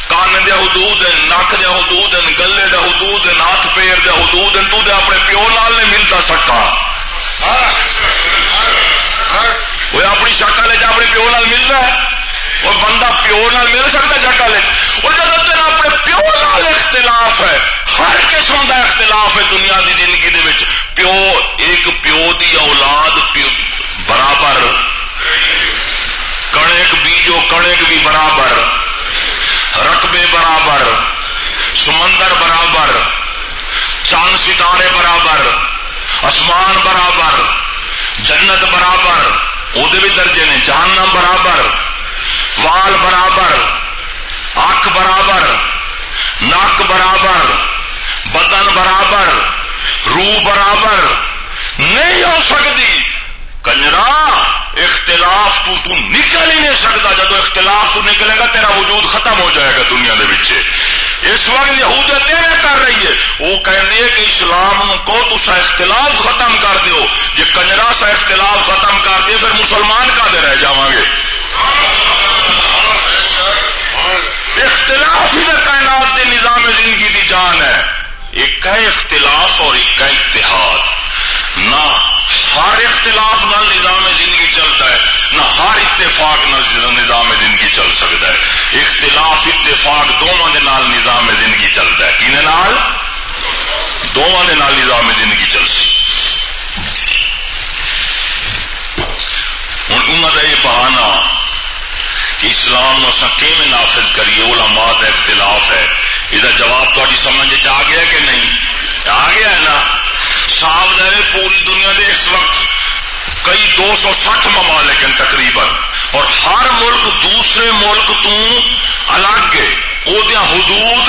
کان دے حدود ہیں نک دے حدود ہیں، گلے دے حدود ہیں، ہاتھ پیر دے حدود ہیں، تو دے اپنے پیو نال نہیں ملتا سکتا۔ ہاں، ہاں، ہاں۔ وہ اپنی شکل اپنے پیو نال مل رہا ہے۔ وہ بندہ پیو نال مل سکتا شکل اور جب تیرا اپنے پیو نال اختلاف ہے، ہر قسم کا اختلاف ہے دنیا کی زندگی دے پیو ایک پیو دی اولاد پیو برابر۔ کنک بیجو کنک بھی برابر۔ رقبے برابر۔ سمندر برابر۔ چاند ستارے برابر۔ آسمان برابر۔ جنت برابر۔ وہ بھی درجے نے جاننا برابر وال برابر اک برابر نک برابر بدن برابر روح برابر نہیں ہو سکتی کنجرا اختلاف تو تو نکل ہی نہیں سکتا جب اختلاف تو نکلے گا تیرا وجود ختم ہو جائے گا دنیا دے بچے اس وقت یہودیت یہ کر رہی ہے۔ وہ کہنے کہ اسلام کو تسا اختلاف ختم کر دیو۔ جی کنجرا سا اختلاف ختم کر دے پھر مسلمان کا دے رہ جا گے؟ اختلاف ہی کائنات کے نظام زندگی دی جان ہے۔ ایک ہے اختلاف اور ایک ہے اتحاد۔ نہ ہر اختلاف نال نظام زندگی چلتا ہے، نہ ہر اتفاق نال نظام زندگی چل سکتا ہے۔ اختلاف، اتفاق دونوں کے نال نظام زندگی چلتا ہے۔ کن نال؟ دونوں کے نال نظام زندگی چل سی۔ ہوں انہوں کا یہ بہانا کہ اسلام اصا کیون نافذ کریے؟ علماء کا اختلاف ہے۔ یہ جواب تاری سمجھ آ گیا کہ نہیں؟ آ گیا ہے نا؟ صاحب رہے پوری دنیا دے اس وقت کئی دو سو سٹھ ممالک ہیں تقریباً۔ اور ہر ملک دوسرے ملک تو الگ ہے۔ حدود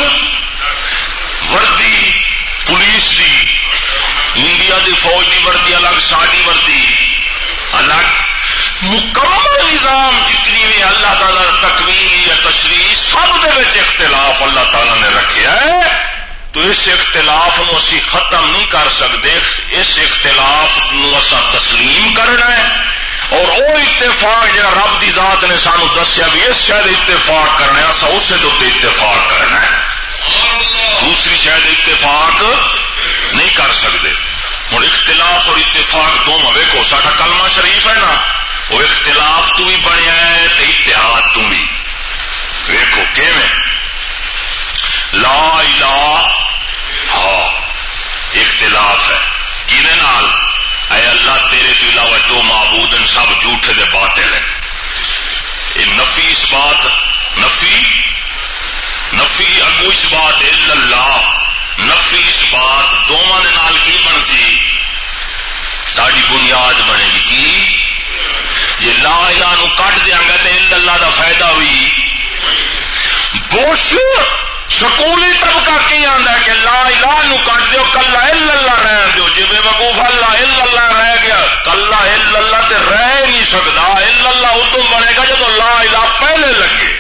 وردی، پولیس دی، انڈیا دی فوج دی وردی الگ ساری وردی الگ۔ مکمل نظام جتنی بھی اللہ تعالی تکوین یا تشریح، سب دے اختلاف اللہ تعالی نے رکھا ہے۔ تو اس اختلاف نو اسی ختم نہیں کر سکتے، اس اختلاف نو اسا تسلیم کرنا ہے۔ اور وہ اتفاق جا رب کی ذات نے سانو دسیا بھی، اس شاید اتفاق کرنا اصا اسے دے اتفاق کرنا ہے۔ دوسری شاید اتفاق نہیں کر سکتے۔ ہوں اختلاف اور اتفاق دونوں ویکو سا کلمہ شریف ہے نا۔ وہ اختلاف تو بھی بنیا ہے اتحاد تو بھی۔ ویکو کہ لا الہ اختلاف ہے۔ کھنے نال؟ اے اللہ، تیرے تو علاوہ جو معبود ہیں، سب جھوٹے دے باطل ہیں۔ یہ نفی اس بات، نفی؟ نفی اگو اس بات اللہ، نفی اس بات۔ دونوں نال کی بن سی ساری بنیاد بنے گی کی؟ جی لا الہ نو کٹ دیا گا تو اللہ دا فائدہ ہوئی۔ بوش سکولی طبقہ کی آتا ہے کہ لا الہ نو کٹ دیو، کلا اللہ رہ دو جی بے وقوف اللہ اللہ رہ گیا، کلا اللہ تے رہ نہیں سکتا اللہ ادو بنے گا جب لا الہ پہلے لگے۔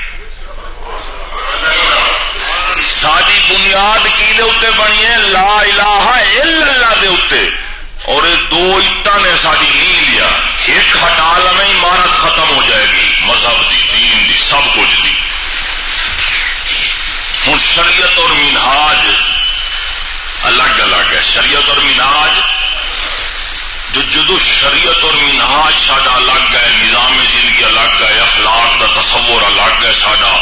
ساری بنیاد کی دے اتنے بنی ہے؟ لا الہ اللہ دے اتنے اور دو اٹا نے ساری نہیں لیا۔ ایک ہٹا لیں عمارت ختم ہو جائے گی۔ مذہب دی، دین دی، سب کچھ دی۔ ہوں شریعت اور منہاج الگ الگ ہے۔ شریعت اور منہاج، جو جدو شریعت اور منہاج ساڈا الگ ہے، نظام زندگی الگ ہے، اخلاق کا تصور الگ ہے ساڈا،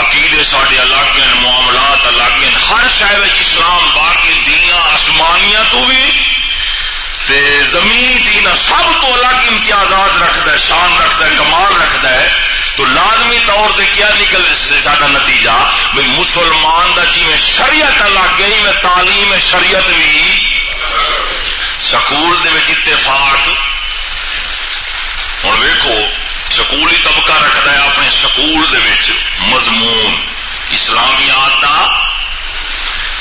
عقیدے ساڈے الگ ہیں، معاملات الگ ہیں، ہر شہر اسلام، باقی دیا آسمانیاں تو بھی تے زمینی دین، سب تو الگ امتیازات رکھتا ہے، شان رکھتا ہے، کمال رکھتا ہے۔ تو لازمی طور سے کیا نکل سا نتیجہ؟ بھائی مسلمان کا جی میں شریعت الگ گئی، میں تعلیم شریعت بھی سکول اتفاق۔ ہوں ویکو سکول ہی طبقہ رکھتا ہے اپنے سکول مضمون۔ اسلامیات کا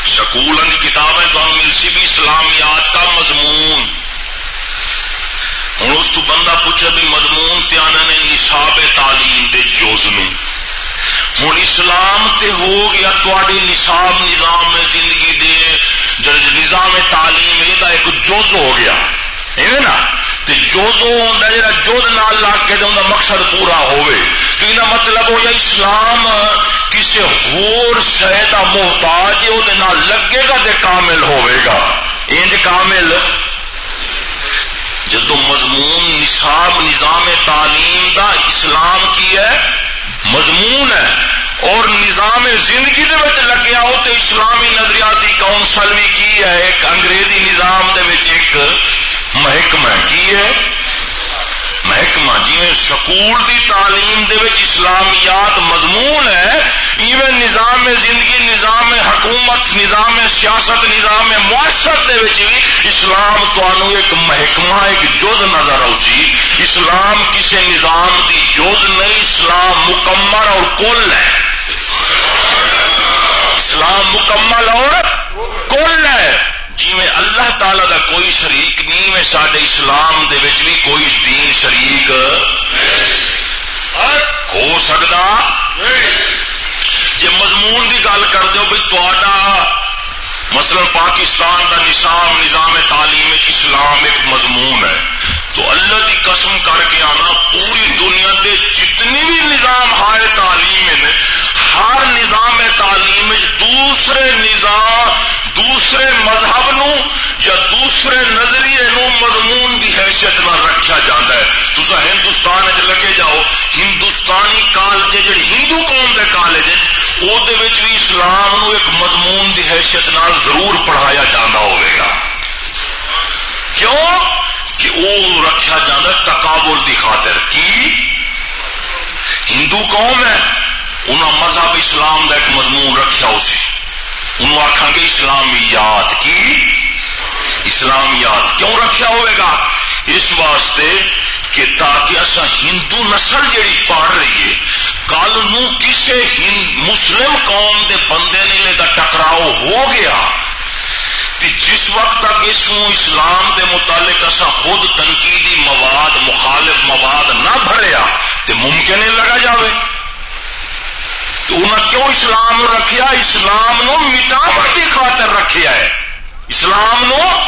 سکول کی کتاب ہے تمہیں مل سی بھی اسلامیات کا مضمون۔ ہوں اس تو بندہ پوچھے بھی مضمون تیانا نے نصاب تعلیم دے جوز میں۔ ہوں اسلام تے ہو گیا تھوڑی نصاب نظام زندگی دے۔ جی نظام تعلیم یہ ایک جز ہو گیا۔ نا؟ جوزو آتا جا جوز نال لگ کے ان مقصد پورا ہوئے تو یہ مطلب ہو جائے اسلام کسی ہور شہ کا محتاج ہے وہ لگے گا تو کامل ہوئے گا۔ انج کامل؟ جدو مضمون نصاب نظام تعلیم دا اسلام کی ہے، مضمون ہے، اور نظام زندگی دے لگیا ہو تو اسلامی نظریاتی کونسل بھی کی ہے، ایک انگریزی نظام دے ایک محکمہ کی ہے۔ محکمہ جی سکول دی تعلیم دے وچ اسلامیات مضمون ہے ایویں نظام زندگی نظام حکومت نظام سیاست نظام معاشرت دے وچ بھی اسلام تانوں ایک محکمہ، ایک جز نظر آسی اسلام کسی نظام دی جز نہیں، اسلام مکمل اور کل ہے۔ اسلام مکمل اور کل ہے۔ جی میں اللہ تعالی دا کوئی شریک نہیں، میں سڈے اسلام دے وچ بھی کوئی دین شریک ہو سکتا جی مضمون کی گل کر دو بھائی تا مثلا پاکستان کا نظام نظام تعلیم اسلام، ایک مضمون ہے۔ تو اللہ دی قسم کر کے آنا، پوری دنیا کے جتنی بھی نظام ہائے تعلیم ہیں، ہر نظام تعلیم دوسرے نظام، دوسرے مذہب نو یا دوسرے نظریے نو مضمون کی حیثیت نہ رکھا جاتا ہے۔ تو ہندوستان چ لگے جاؤ، ہندوستانی کالج جی ہندو قوم کے کالج وہ بھی اسلام نو ایک مضمون کی حیثیت نال ضرور پڑھایا جانا ہوگا کیوں؟ کہ وہ رکھا جاتا تقابل کی خاطر کی؟ ہندو قوم ہے انہوں مذہب اسلام کا ایک مضمون رکھا اسی انہوں آخان گے اسلامیات کی؟ اسلامیات کیوں رکھا ہوئے گا؟ اس واسطے کہ تاکہ اصا ہندو نسل جیڑی پڑھ رہی ہے، کل کسی مسلم قوم دے بندے نے کا ٹکراؤ ہو گیا۔ جس وقت تک اس اسلام دے متعلق اصا خود تنقیدی مواد، مخالف مواد نہ بھریا تو ممکن نہیں لگا جائے تو انہیں کیوں اسلام رکھیا؟ اسلام نو مٹاو کی خاطر رکھیا ہے۔ اسلام نو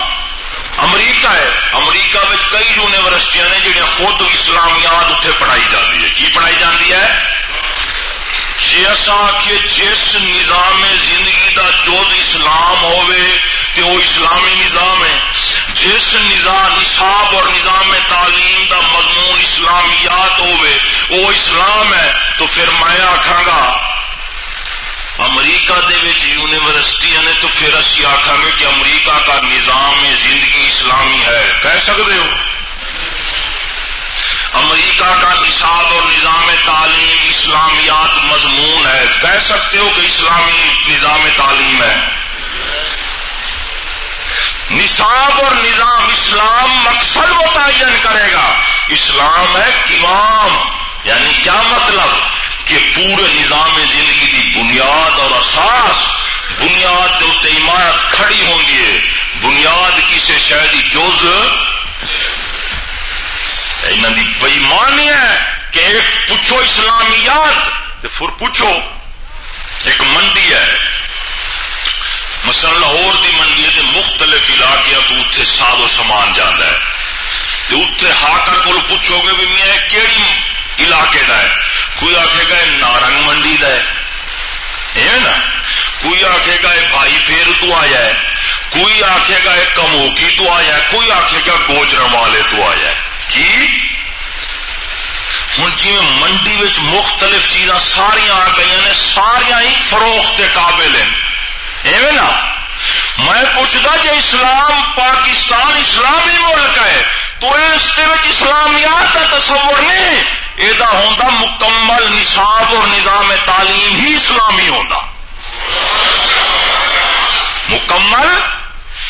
امریکہ ہے۔ امریکہ میں کئی یونیورسٹیاں نے جہاں خود اسلامیات اتنے پڑھائی جاتی ہے۔ کی پڑھائی جاتی ہے؟ جی اصا آخیے جس نظام زندگی دا جوز اسلام ہوئے تو وہ اسلامی نظام ہے۔ جس نظام، نصاب اور نظام تعلیم دا مضمون اسلامیات ہوئے، وہ اسلام ہے۔ تو پھر میں آخا گا، امریکہ دے وچ یونیورسٹیاں نے تو پھر اسی آخا گے کہ امریکہ کا نظام زندگی اسلامی ہے۔ کہہ سکتے ہو؟ امریکہ کا نصاب اور نظام تعلیم اسلامیات مضمون ہے۔ کہہ سکتے ہو کہ اسلامی نظام تعلیم ہے۔ نصاب اور نظام اسلام مقصد متعین کرے گا۔ اسلام ہے کمام یعنی کیا مطلب؟ کہ پورے نظام زندگی دی بنیاد اور اساس، بنیاد کے اتنے عمارت کھڑی ہوں گی، بنیاد کسی شہری جز یہاں کی بےمانی ہے کہ ایک پوچھو اسلامیات پھر پوچھو ایک منڈی ہے۔ مثلا لاہور دی منڈی ہے مختلف علاقے تو اتنے ساد و سامان جانا ہے۔ اتنے ہاکر کو پوچھو گے بھی میں کہڑی علاقے کا ہے؟ کوئی آخے گا نارنگ منڈی کا ہے۔ نا؟ کوئی آخے گا بھائی پھر تو آیا ہے۔ کوئی آخے گا کموکی تو آیا ہے۔ کوئی آخے گا گوجر والے تو آیا ہے۔ کی ہوں جی منڈی مختلف چیزاں ساریا آ گئی نے ساریا ہی فروخت کے قابل ہیں۔ ایویں نا؟ میں پوچھتا جی اسلام، پاکستان اسلامی ملک ہے، تو اس اسلامیات کا تصور نہیں یہ ہوتا مکمل نصاب اور نظام تعلیم ہی اسلامی ہوتا مکمل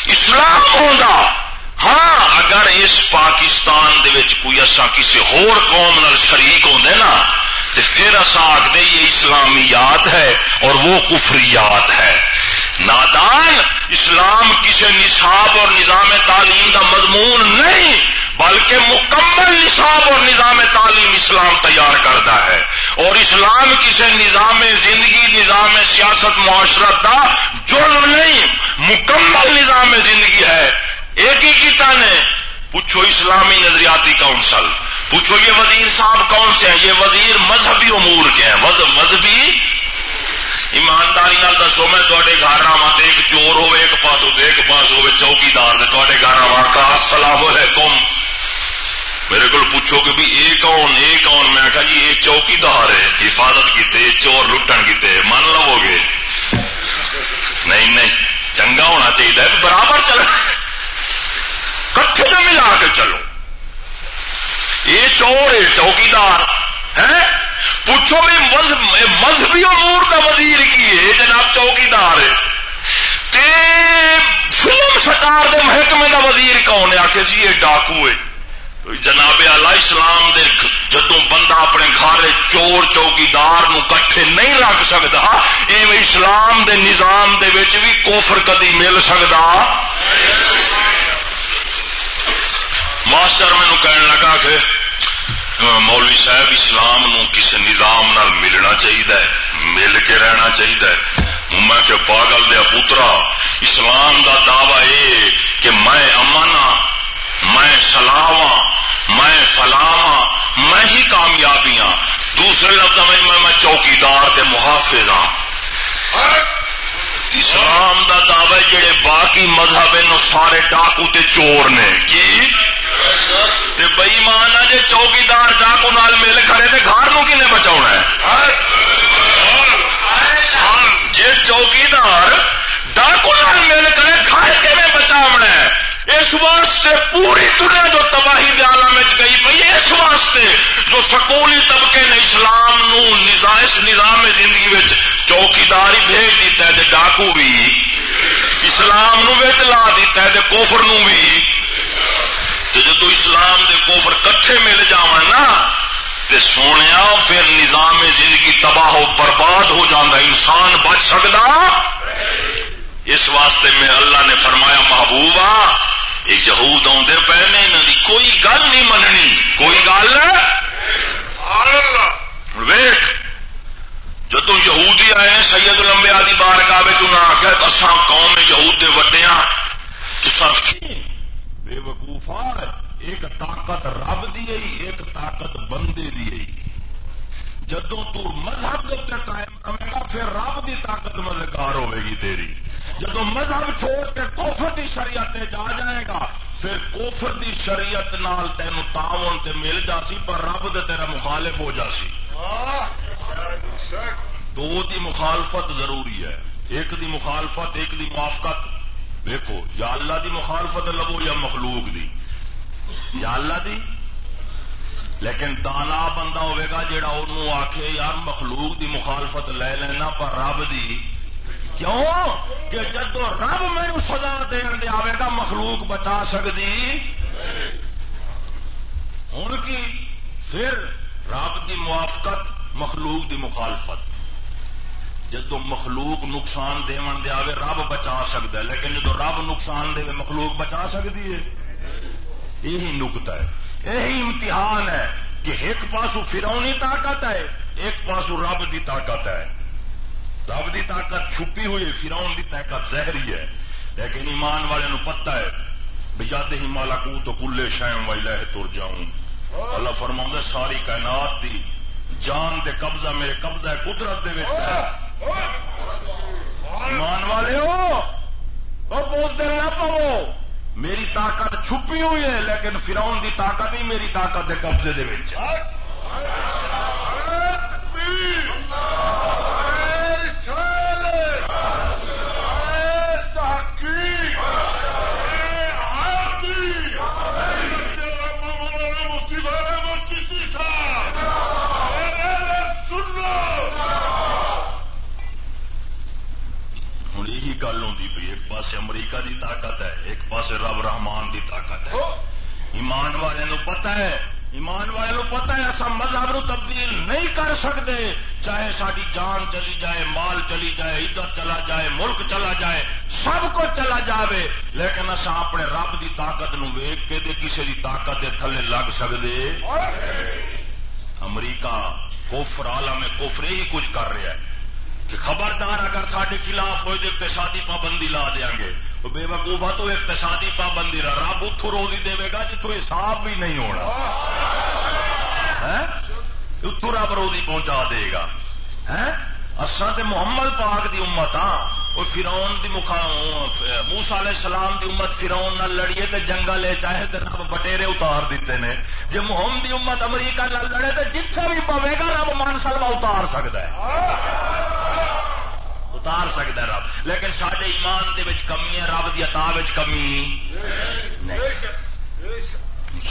اسلام ہوتا ہاں اگر اس پاکستان دے وچ کوئی اصا کسی ہور قوم نال شریک ہوندے نا، تے پھر آخ دے یہ اسلامیات ہے اور وہ کفریات ہے۔ نادان، اسلام کسی نصاب اور نظام تعلیم کا مضمون نہیں، بلکہ مکمل نصاب اور نظام تعلیم اسلام تیار کرتا ہے۔ اور اسلام کسی نظام زندگی، نظام سیاست، معاشرت کا جرم نہیں، مکمل نظام زندگی ہے۔ ایک ہی کیتا نے پوچھو اسلامی نظریاتی کونسل، پوچھو یہ وزیر صاحب کون سے ہیں؟ یہ وزیر مذہبی امور کے ہیں۔ مذہبی؟ ایمانداری دسو میں تے گھر آوا ایک چور ہوے ایک پاس ایک پاس ہوے چوکیدار تے گھر آوا کا السلام علیکم۔ میرے کو پوچھو کہ بھی یہ کون یہ کون؟ میں کہا جی یہ چوکیدار ہے۔ حفاظت کیتے چور لٹن کیتے۔ من لو گے نہیں نہیں، چنگا ہونا چاہیے برابر چل کٹھے میں ملا کے چلو۔ یہ چور ہے چوکیدار، ہے؟ پوچھو بھی مذہبی امور کا وزیر کی ہے جناب چوکیدار ہے۔ فلم سکار دے محکمے کا وزیر کون ہے؟ آخر جی یہ ڈاکو ہے۔ جناب آلہ اسلام دے جدو بندہ اپنے گھر چور چوکیدار نو کٹھے نہیں رکھ سکتا ایویں اسلام دے نظام دے وچ بھی کوفر کدی مل سکتا ماسٹر مینو کہنے لگا کہ مولوی صاحب اسلام نو کسی نظام نال ملنا چاہیے مل کے رہنا چاہیے میں کہ پاگل دیا پوترا، اسلام دا دعوی یہ کہ میں امن ہاں میں سلاوا ہاں، میں فلاوا ہاں، میں ہی کامیابی ہاں۔ دوسرے لفظ میں میں چوکیدار تے محافظ ہاں۔ اسلام دا دعوی جڑے باقی مذہب سارے ڈاکو تے چور نے۔ کی؟ بئی مان جی چوکیدار ڈاکو نال مل کھڑے تو گھر نو کنے بچا ہے؟ جی چوکیدار ڈاکو نال مل کرے گھر کھے بچا ہے؟ اس واسطے پوری دنیا جو تباہی عالم گئی پی اس واسطے جو سکولی طبقے نے اسلام نو نظام زندگی میں چوکیدار ہی بھیج دیتا ہے ڈاکو بھی اسلام نو لا دیتا ہے کوفر نو بھی جدو اسلام دے کوفر کٹھے مل جا تے سونے پھر نظام زندگی تباہ و برباد ہو جاتا انسان بچ سکتا اس واسطے میں اللہ نے فرمایا، محبوبہ، یہ یہود آدھے پے نے یہاں کی کوئی گل نہیں مننی۔ کوئی گل؟ ویخ جدو یہودی آئے، سید لمبے آدی بار کا آخیا اصا قوم یہود دے وڈیا تو بے وقوف وقوفا ایک طاقت رب دی ایک طاقت بندے دی جدو تو مذہب قائم رہے گا پھر رب دی طاقت مددگار ہوے گی تیری۔ جب مذہب چھوڑ کے کوفر دی شریعت جا جائے گا پھر کوفر دی شریعت نال تین تعاون تے مل جاسی پر رب دے تیرا مخالف ہو جاسی۔ دو دی مخالفت ضروری ہے۔ ایک دی مخالفت ایک دی موافقت۔ دیکھو، یا اللہ دی مخالفت لگو یا مخلوق دی؟ یا اللہ دی؟ لیکن دانا بندہ ہوئے گا جڑا انہوں آکھے، یار مخلوق دی مخالفت لے لینا پر رب دی۔ کیوں؟ کہ جدو رب میرے سزا دین دے آئے گا، مخلوق بچا سکتی ہوں کی؟ پھر رب دی موافقت، مخلوق دی مخالفت۔ جدو مخلوق نقصان دے آئے رب بچا سکتا ہے۔ لیکن جدو رب نقصان دے مخلوق بچا سکتی ہے۔ یہی نکتا ہے۔ یہی امتحان ہے کہ ایک پاسو فرونی طاقت ہے، ایک پاسو رب دی طاقت ہے۔ رب دی طاقت چھپی ہوئی فراؤن دی طاقت زہری ہے۔ لیکن ایمان والے نو پتا ہے بجاتے ہی مالاکو تو کلے شائم وائی لہ تر جاؤں۔ اللہ فرما ساری کائنات دی جان دے قبضہ میرے قبضہ ہے، قدرت دے مان والے ہو؟ بہت بولتے نہ پو میری طاقت چھپی ہوئی ہے، لیکن فراؤن دی طاقت ہی میری طاقت کے قبضے دے گل ہوں پی ایک پاس امریکہ دی طاقت ہے، ایک پاس رب رحمان دی طاقت ہے۔ ایمان والے نو پتا ہے، ایمان والے پتا ہے ایسا مذہب نو تبدیل نہیں کر سکتے چاہے ساری جان چلی جائے، مال چلی جائے، عزت چلا جائے، ملک چلا جائے، سب کو چلا جائے لیکن اصا اپنے رب دی طاقت نو ویگ کے دے کسی دی طاقت دے تھلے لگ سکتے امریکہ کوفر آلہ میں کوفر ہی کچھ کر رہا ہے۔ کہ خبردار اگر سارے خلاف ہوئے تو اقتصادی پابندی لا دیا گے۔ بے وقوفا تو اقتصادی پابندی رب اتو روزی دے گا جتوں حساب بھی نہیں ہونا۔ ہاں؟ اتو رب روزی پہنچا دے گا۔ ہاں؟ اصا تے محمد پاک دی امت ہاں۔ وہ فراؤن دی موسا علیہ السلام دی امت فراؤن نہ لڑیے تے جنگل چاہے تے رب بٹیرے اتار دیتے نے۔ جی محمد دی امت امریکہ نہ لڑے تے جتھے بھی پوے گا رب مان سلوا اتار سکتا ہے۔ اتار سکتا ہے رب۔ لیکن سارے ایمان دے وچ کمی ہے، رب دی عطا وچ کمی۔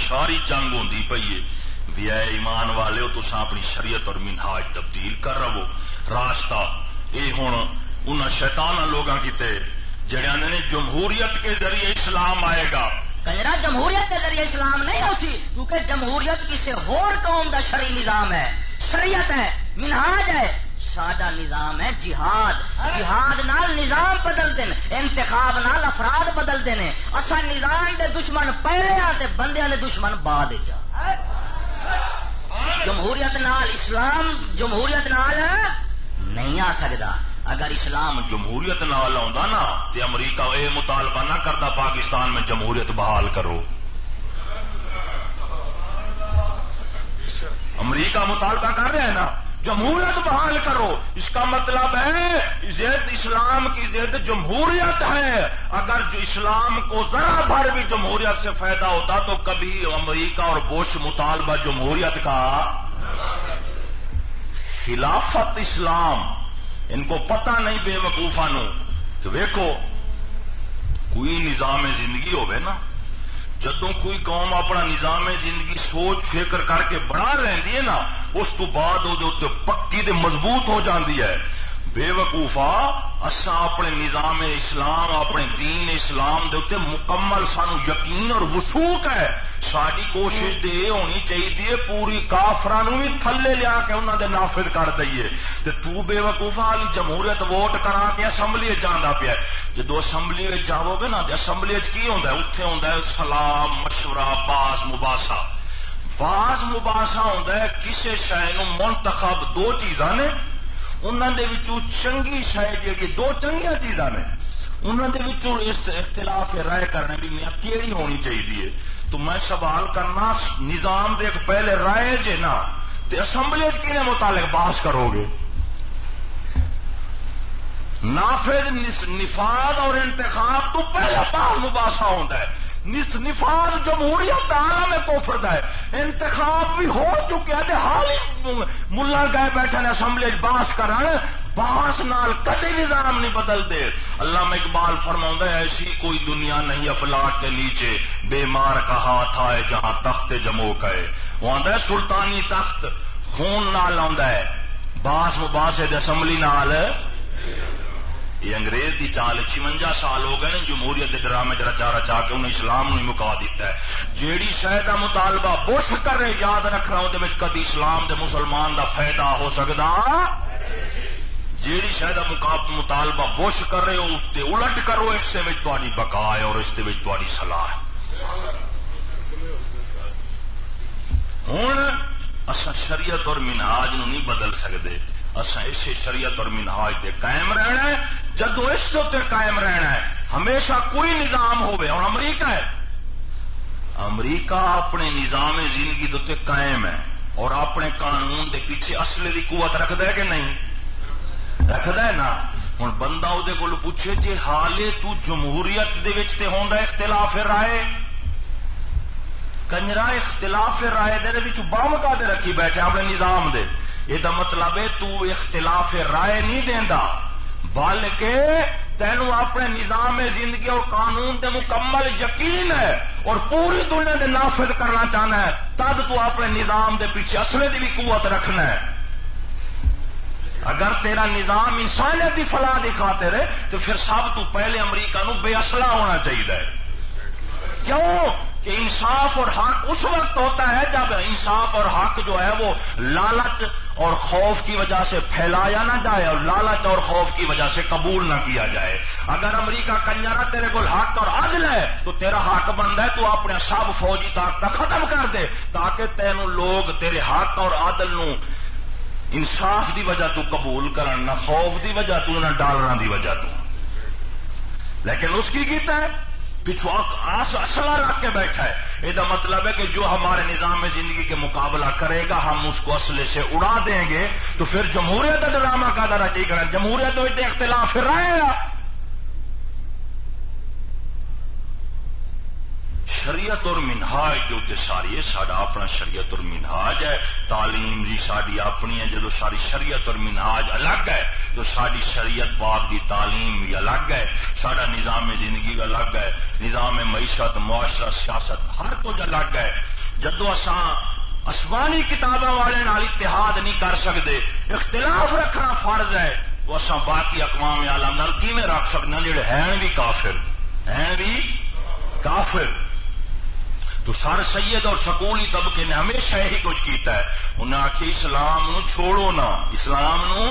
ساری جنگ ہوندی پئی ہے۔ ایمان والے تو اپنی شریعت اور منہاج تبدیل کر رہو۔ راستہ یہ ہوں ان شیتان لوگوں کیتے، جڑے نے جمہوریت کے ذریعے اسلام آئے گا۔ کہنا جمہوریت کے ذریعے اسلام نہیں ہوتی کیونکہ جمہوریت کسی ہور قوم دا شرعی نظام ہے۔ شریعت ہے، منہاج ہے۔ سادہ نظام ہے، جہاد۔ جہاد نال نظام بدلتے ہیں، انتخاب نال افراد بدلتے ہیں۔ اصا نظام دے دشمن پہلے آتے بندے دے دشمن بعد جمہوریت نال اسلام جمہوریت نال نہیں آ سکتا اگر اسلام جمہوریت نال نا تو امریکہ یہ مطالبہ نہ کرتا پاکستان میں جمہوریت بحال کرو۔ امریکہ مطالبہ کر رہا ہے نا؟ جمہوریت بحال کرو۔ اس کا مطلب ہے، زید اسلام کی زید جمہوریت ہے۔ اگر جو اسلام کو ذرا بھر بھی جمہوریت سے فائدہ ہوتا تو کبھی امریکہ اور بوش مطالبہ جمہوریت کا خلافت اسلام، ان کو پتہ نہیں بے وقوفا نو کہ ویکو کوئی نظام زندگی ہوگی نا۔ جدو کوئی قوم اپنا نظام زندگی سوچ فکر کر کے بڑا لینی ہے نا، اس تو بعد وہ پکی تے مضبوط ہو جاتی ہے۔ بے وقوفا اصا اپنے نظام اسلام، اپنے دین اسلام دے اتنے مکمل سانو یقین اور وسوخ ہے۔ ساری کوشش دے ہونی چاہیے پوری کافران بھی تھلے لیا کے انہوں دے نافذ کر دئیے۔ تے تو بے وقوفا والی جمہوریت ووٹ کرا کے اسمبلی جانا پیا جدو اسمبلی جاؤ گے نا اسمبلی کی ہوں اتنے ہوں سلام، مشورہ باس مباسا باس مباسا ہوں کسی شہ منتخب دو چیزاں نے انہوں چنگی شاید جی دو چنگیا چیزاں نے انہوں اس اختلاف رائے کرنے بھی میں کیڑی ہونی چاہیے تو میں سوال کرنا، نظام دے پہلے رائے جے نا اسمبلی کی متعلق بحث کرو گے؟ نافذ نفاذ اور انتخاب تو پہلے باہر مباحثہ ہوتا ہے۔ نفاذ جمہوریت عالم کوفرد ہے۔ انتخاب بھی ہو چکے ہیں حال ہی ملا گئے بیٹھے نے اسمبلی باس کر باس نال کدی نظام نہیں بدل دے اللہ میں اقبال فرما ایسی کوئی دنیا نہیں افلاٹ کے نیچے۔ بے مار کا ہاتھ آئے جہاں تخت جمو کا وہ آدھا سلطانی تخت۔ خون نال ہے۔ باس مباس اسمبلی نال۔ یہ انگریز کی چال چونجا سال ہو گئے جمہوریت کے ڈرامے رچا رچا کے انہیں اسلام نو مکا دیتا ہے۔ جیڑی شہ کا مطالبہ بش کر رہے یاد رکھنا وہ کدی اسلام دے مسلمان دا فائدہ ہو سکتا جیڑی شہ کا مطالبہ بش کر رہے ہو، اس سے الٹ کرو، اس سے تاری بقا ہے اور اس تاری سلاح ہے۔ ہوں اصا شریعت اور مناج نو نہیں بدل سکتے اصا اسی شریعت اور منہاج دے قائم رہنا ہے۔ جدو اس کے قائم رہنا ہے، ہمیشہ کوئی نظام ہوے اور امریکہ ہے۔ امریکہ اپنے نظام زندگی دے قائم ہے۔ اور اپنے قانون دے پیچھے اصل کی قوت رکھد ہے کہ نہیں؟ رکھد ہے نا۔ ہوں بندہ وہ پوچھے جی حالے تو جمہوریت دے وچ تے ہوندا اختلاف رائے؟ کنجرا اختلاف رائے دے بم کا دے رکھی بیٹھے؟ اپنے نظام دے۔ یہ مطلب ہے تو اختلاف رائے نہیں دینا بلکہ تینوں اپنے نظام زندگی اور قانون دے مکمل یقین ہے اور پوری دنیا دے نافذ کرنا چاہنا ہے تب تو اپنے نظام دے پیچھے اصلے کی بھی قوت رکھنا ہے اگر تیرا نظام انسانیت کی فلاح دکھاتے رہے تو پھر سب تو پہلے امریکہ نو بے اصلہ ہونا چاہیے کیوں کہ انصاف اور حق، اس وقت ہوتا ہے جب انصاف اور حق جو ہے وہ لالچ اور خوف کی وجہ سے پھیلایا نہ جائے اور لالچ اور خوف کی وجہ سے قبول نہ کیا جائے۔ اگر امریکہ کنجارا تیرے کو حق اور عدل ہے، تو تیرا حق بند ہے، تو اپنے سب فوجی طاقت ختم کر دے تاکہ تینوں لوگ تیرے حق اور عدل نو انصاف دی وجہ تو قبول کرن، نہ خوف دی وجہ تو، نہ ڈالنا دی وجہ تو۔ لیکن اس کی کیتا ہے؟ پچھو اصلا رکھ کے بیٹھا ہے۔ یہ مطلب ہے کہ جو ہمارے نظام زندگی کے مقابلہ کرے گا، ہم اس کو اصلے سے اڑا دیں گے، تو پھر جمہوریت ڈرامہ کا درا چاہیے۔ کرنا جمہوریت تو اختلاف پھر رہے گا شریعت اور منہاج جو ساری ہے سڈا اپنا شریعت اور منہاج ہے۔ تعلیم جی ساری اپنی ہے، جدو ساری شریعت اور منہاج الگ ہے، تو ساری شریعت باغ کی تعلیم بھی الگ ہے۔ سارا نظام زندگی الگ ہے، نظام معیشت، معاشرہ، سیاست، ہر کچھ الگ ہے۔ جدو آسمانی کتابوں والے اتحاد نہیں کر سکتے اختلاف رکھنا فرض ہے، تو اصا باقی اقوام عالم کی رکھ سکتے جڑے ہیں بھی کافر، ہیں بھی کافر۔ تو سر سید اور سکولی طبقے نے ہمیشہ یہی کچھ کیتا ہے۔ انہیں آخی اسلام نو چھوڑو نہ اسلام نو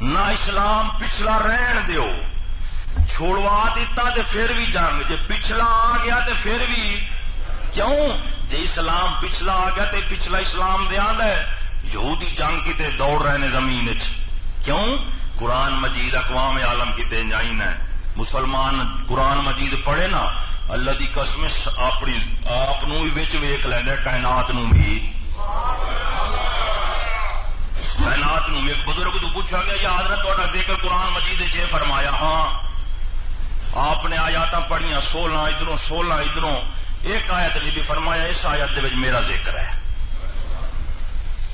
نہ اسلام پچھلا رہن دیو۔ چھوڑوا دیتا تے پھر بھی جنگ۔ جے پچھلا آ گیا تے پھر بھی کیوں؟ جے اسلام پچھلا آ گیا تے پچھلا اسلام دیا ہے۔ یہودی جنگ کیتے دوڑ رہے نے زمین کیوں؟ قرآن مجید اقوام عالم کیتے جائن ہے مسلمان قرآن مجید پڑھے نا، اللہ دی قسم اپنی، آپ ویک لینا، کائنات نو بھی۔ کائنات نو ایک بزرگ تو پوچھا گیا یاد رہا تا دیکھ قرآن مجید چ فرمایا ہاں آپ نے آیات پڑھیا سولہ ادھر سولہ ادھر ایک آیت نے بھی فرمایا، اس آیت دے میرا ذکر ہے۔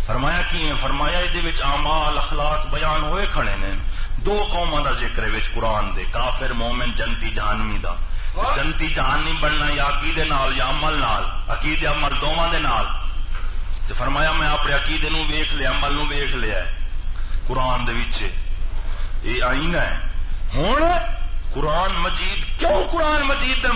فرمایا کی فرمایا یہ آمال اخلاق بیان ہوئے کھڑے نے۔ دو قوما کا ذکر ہے قرآن دے کافر مومن جنتی جانوی دا۔ جنتی نہیں بننا یا عقیدے نال یا عمل نال عقیدے عمل دونوں دے نال۔ تو فرمایا میں اپنے عقیدے نو ویخ لیا عمل نو ویخ لیا قرآن دے یہ آئین ہے۔ ہوں قرآن مجید کیوں قرآن مجید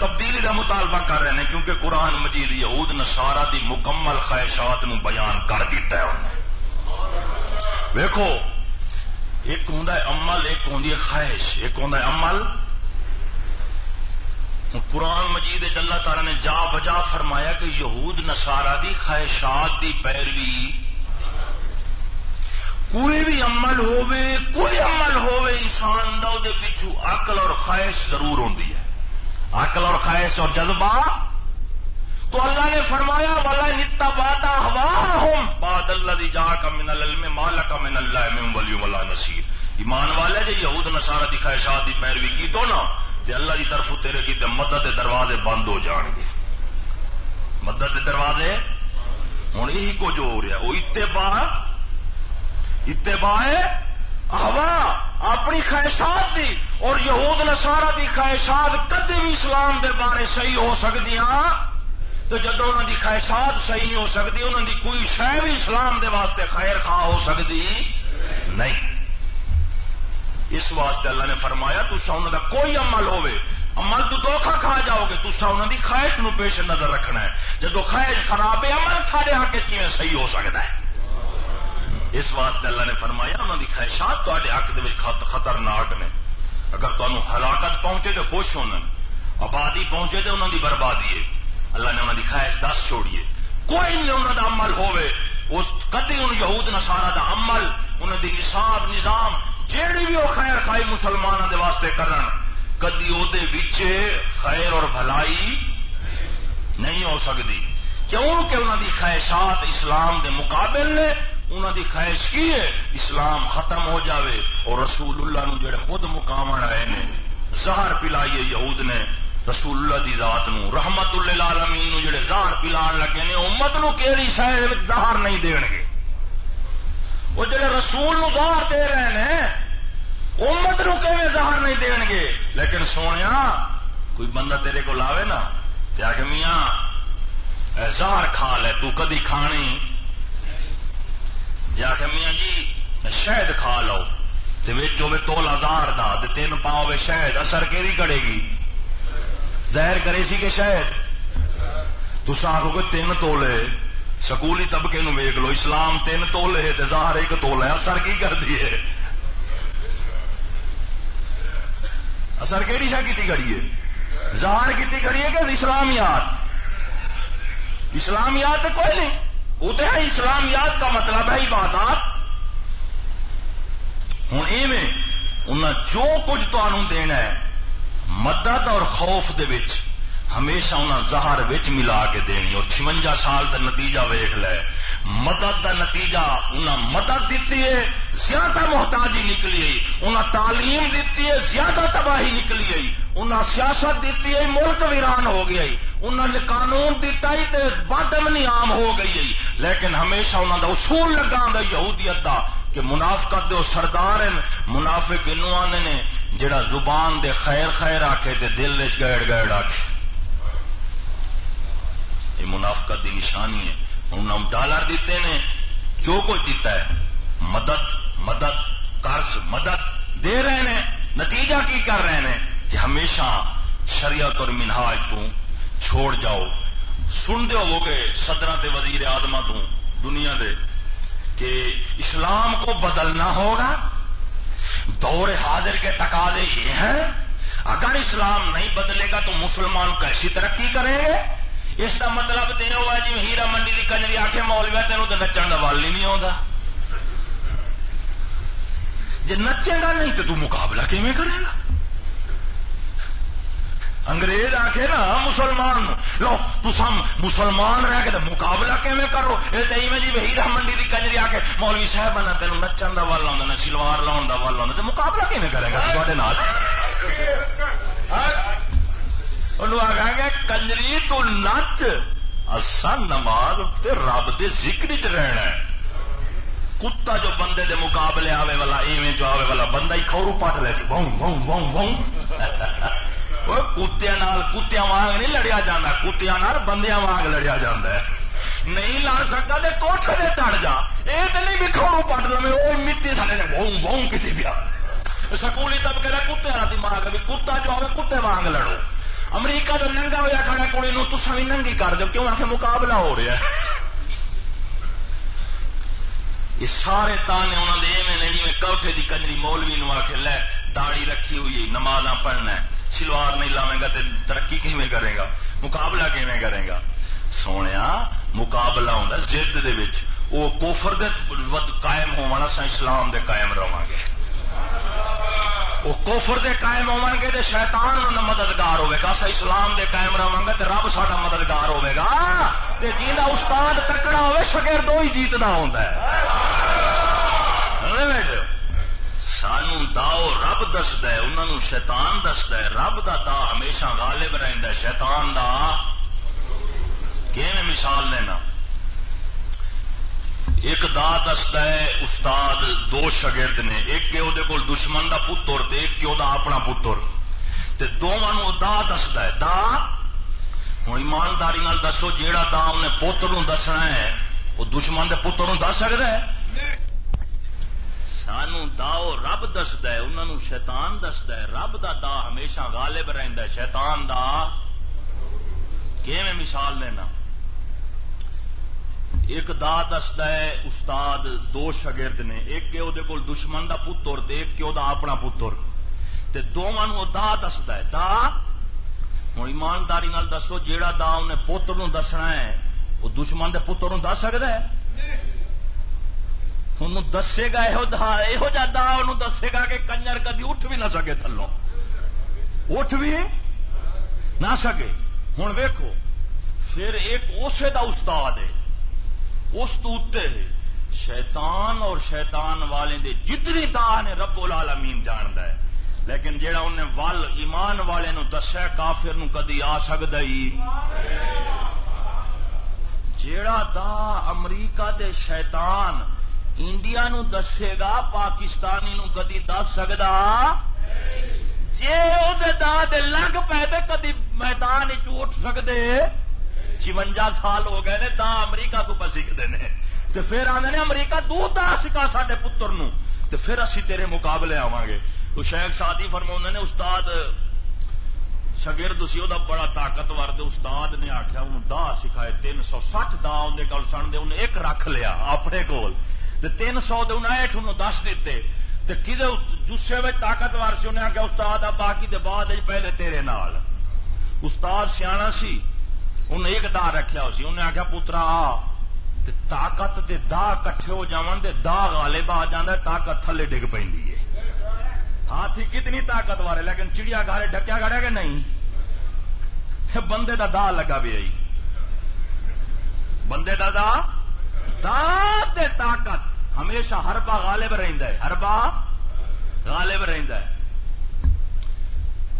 تبدیلی کا مطالبہ کر رہے ہیں؟ کیونکہ قرآن مجید یہود نسارا دی مکمل خواہشات نو بیان کر دیتا ہے انہیں۔ ویکو ایک ہوں عمل، ایک ہوں خواہش، ایک ہوں عمل۔ قرآن مجید اللہ تعالی نے جا بجا فرمایا کہ یہود نسارا دی، خواہشات دی پیروی۔ کوئی بھی عمل ہوے کوئی عمل ہوے انسان دا دے پچھو عقل اور خواہش ضرور ہوندی ہے۔ عقل اور خواہش اور جذبہ تو اللہ نے فرمایا والا نتا باتا ہوا ہوم باد اللہ دی جا کا من العلم مالا کا من اللہ من ولی ولا نصیر ایمان والے جی یہود نسارا دی خواہشات دی پیروی کی تو نا، تے اللہ کی طرف تیرے کی مدد کے دروازے بند ہو جان گے۔ مدد کے دروازے؟ ہوں یہی کچھ ہو رہا وہ اتباع اتباع ہوا اپنی خواہشات دی۔ اور یہود نسارا دی خواہشات کدی بھی اسلام دے بارے صحیح ہو سکتی ہاں تو جدو انہوں دی خواہشات صحیح نہیں ہو سکتی انہوں دی کوئی شہ بھی اسلام دے واسطے خیر خواہ ہو سکتی نہیں۔ اس واسطے اللہ نے فرمایا تسا انہوں کا کوئی عمل ہوے عمل تو دھوکھا کھا جاؤ گے تسا انہوں کی خواہش نو پیش نظر رکھنا ہے۔ جب خواہش خراب ہے، عمل سارے حق کی صحیح ہو سکتا ہے؟ اس واسطے اللہ نے فرمایا انہوں کی خواہشات تے حق دے خطرناک نے۔ اگر تمہیں ہلاکت پہنچے تو خوش ہونا، آبادی پہنچے تو انہوں کی بربادی ہے۔ اللہ نے انہوں کی خواہش دس چھوڑیے کوئی نہیں انہوں کا عمل ہوے اس کدی ان یہود نسارا دا عمل، انہوں دی نصاب، نظام، جیڑی بھی وہ خیر خائی مسلمانوں دے واسطے کرن۔ کدی وہ خیر اور بھلائی نہیں ہو سکتی کیوں کہ انہوں دی خواہشات اسلام دے مقابل نے انہوں دی خواہش کی ہے، اسلام ختم ہو جاوے اور رسول اللہ نو جڑے خود مقام آئے نے، زہر پلائیے یہود نے رسول اللہ دی ذات نو رحمت اللہ عالمین نو جڑے زہر پلان لگے نے، امت نو کیڑی شہر زہر نہیں دین گے؟ وہ جڑے رسول نو زہر دے رہے ہیں امت نو کہ زہر نہیں دین گے؟ لیکن سونے کوئی بندہ تیرے کو لاوے نا کیا کہ میاں زہر کھا لے، تو کدی کھانی؟ جا کہ میاں جی شہد کھا لو تو تولا زہر دا تین پاؤ شہد، اثر کہ کرے گی؟ زہر کرے سی کہ شہد تسا آخو گے تین تولے۔ سکولی طبقے نو ویک لو، اسلام تین تولے تے ظاہر ایک تولے اثر کی کر دیے اثر کہڑی شا کی کڑی ہے؟ ظاہر کی کڑی ہے کہ اسلامیات؟ اسلامیات کوئی نہیں۔ وہ تو ہے اسلامیات کا مطلب ہے عبادات۔ ہوں ایویں انہیں جو کچھ تمہوں دینا ہے مدد اور خوف دے وچ ہمیشہ انہاں زہر وچ ملا کے دینی اور چونجا سال کا نتیجہ ویخ لے۔ مدد دا نتیجہ انہیں مدد دیتی ہے، زیادہ محتاجی نکلی آئی انہیں تعلیم دیتی ہے، زیادہ تباہی نکلی آئی انہیں سیاست دیتی ہے، ملک ویران ہو گیا انہوں نے قانون دیتا ہی تے بادمنی عام ہو گئی لیکن ہمیشہ انہوں دا اصول لگا یہودیت دا کہ منافقت دے سردار ہیں، منافق انو آنے نے جڑا زبان دے خیر خیر آکھے تے دل وچ گیڑ گیڑ آکھے۔ یہ منافقت دی نشانی ہے۔ انہوں ڈالر دیتے نے جو کچھ دیتا ہے، مدد مدد، قرض، مدد دے رہے ہیں۔ نتیجہ کی کر رہے ہیں کہ ہمیشہ شریعت اور منہاج تو چھوڑ جاؤ۔ سن دے ہو گے صدر تے وزیر آدما تو، دنیا دے، کہ اسلام کو بدلنا ہوگا۔ دور حاضر کے تقاضے یہ ہیں، اگر اسلام نہیں بدلے گا تو مسلمان کیسی ترقی کریں گے؟ اس کا مطلب تو یہ ہوا جی ہیرا منڈی کی کنجری آخے مولویا تینوں تو نچن کا ول ہی نہیں آتا جی نچے گا نہیں تو مقابلہ کیون کرے گا؟ انگریز آخے نا، مسلمان، لو تم مسلمان رہ کے مقابلہ کیون کرو؟ یہ تو میں جی ہیرا منڈی کی کنجری آ کے مولوی صاحب بنا تین نچن کا ول آتا سلوار لاؤن کا ول آتا تو مقابلہ کیون کرے گا تے آ گیا کنجری تو نچ اصا نماز رب کے ذکر چ رہنا کتا جو بندے دے مقابلے آوے والا، ایویں جو آوے والا بندہ ہی کھورو پٹ لے بہوں بہوں بہوں بہوں کتیا کتیا وانگ نہیں لڑیا جانا کتیا بندیا وانگ لڑیا جا نہیں لڑ سکتا تو کوٹھے دے چڑھ جا۔ یہ تو نہیں بھی کھوڑو پٹ لو وہ مٹی سارے نے بہوں بہوں کی پیا۔ سکولی طبقے کا کتے والا دماغ بھی، کتا جو آئے کتے وانگ لڑو۔ امریکہ جو ننگا ہوا کھڑا کڑی نو تسا بھی ننگی کر دو کیوں آ کے مقابلہ ہو رہا ہے؟ یہ سارے تانے انہوں نے ایویں جی کوٹھے کی کنجری مولوی نو آ کے لے داڑی رکھی ہوئی نماز پڑھنا ہے، سلوار نہیں لاوے گا تو ترقی کھے کرے گا؟ مقابلہ کھے کرے گا؟ سونے مقابلہ ہوں جد وہ کوفر دے قائم ہونا اسلام دے قائم رہا گے۔ وہ کوفر دے قائم ہو گے تو شیتان مددگار ہوے گا سا اسلام دے قائم رہا تو رب سا مددگار ہوے گا۔ جا استاد تکڑا ہوے شگر دو ہی جیتنا ہوتا ہے۔ سانو داؤ رب دسد انہوں شیطان دسد رب دا دا ہمیشہ غالب رہتا شیطان دا۔ کیون مثال لینا؟ ایک دا دسد استاد دو شگرد نے، ایک کہ وہ دشمن دا پتر ایک کہ اپنا پتر۔ تے دونوں دا دسد دا ہوں ایمانداری دسو، جیڑا دا انہیں پوتر دسنا ہے وہ دشمن دے پتر دس سکتا ہے؟ سانو داؤ رب دسد انہوں شیطان دسد رب دا دا ہمیشہ غالب رہتا شیطان دا میں مثال لینا؟ ایک دا دسد استاد دو شگرد نے، ایک کہ وہ دشمن دا پتر ایک کہ وہ اپنا پتر۔ تے دونوں دا دسد دا ہوں ایمانداری دسو، جیڑا دا انہیں پوتر دسنا ہے وہ دشمن دے پتر دس سکتا ہے؟ دسے گا یہ جا دسے گا کہ کنجر کدی اٹھ بھی نہ سکے تھلو۔ اٹھ بھی نہ سکے۔ ہوں ویکو پھر ایک اسے دا استاد ہے۔ اس شیطان اور شیطان والے دے جتنی دا نے رب العالمین جاند ہے، لیکن جیڑا انہیں ول ایمان والے نو دسیا، کافر نو کدی آ سکتا ہی۔ جیڑا دا امریکہ دے شیطان انڈیا نو دسے گا، پاکستانی نو کدی دس سکتا جی وہ لگ پے کدی میدان اٹھ سکتے چونجا سال ہو گئے نے، تا امریکہ تو سیکھتے ہیں تو پھر آدھے نے، امریکہ دور دا سکا سڈے پتر نو۔ تو پھر اسی تیرے مقابلے آواں گے۔ تو شیخ سادی فرما نے، استاد شگرد سی وہ بڑا طاقتور دے استاد نے آخیا انہوں سکھائے تین سو سٹھ دہ اندر گل سن دے انہیں ایک رکھ لیا اپنے کول۔ تین سو دے انہیں انہوں دس دیتے تے کدے جسے میں طاقتور سی انہیں آخیا استاد، آ باقی دے بعد پہلے تیرے نال۔ استاد سیاح سی انہیں ایک دہ رکھا ہو سی انہیں آخیا پترا آ طاقت دے دا کٹھے ہو جان دے دا غالب آ جانا طاقت تھلے ڈگ پہ ہاتھی کتنی طاقتور ہے لیکن چڑیا گارے ڈکیا گڑیا کہ نہیں بندے دا دا لگا بھی آئی بندے دا دا دا دے طاقت ہمیشہ ہر با غالب رہندا ہے ہر با غالب رہندا ہے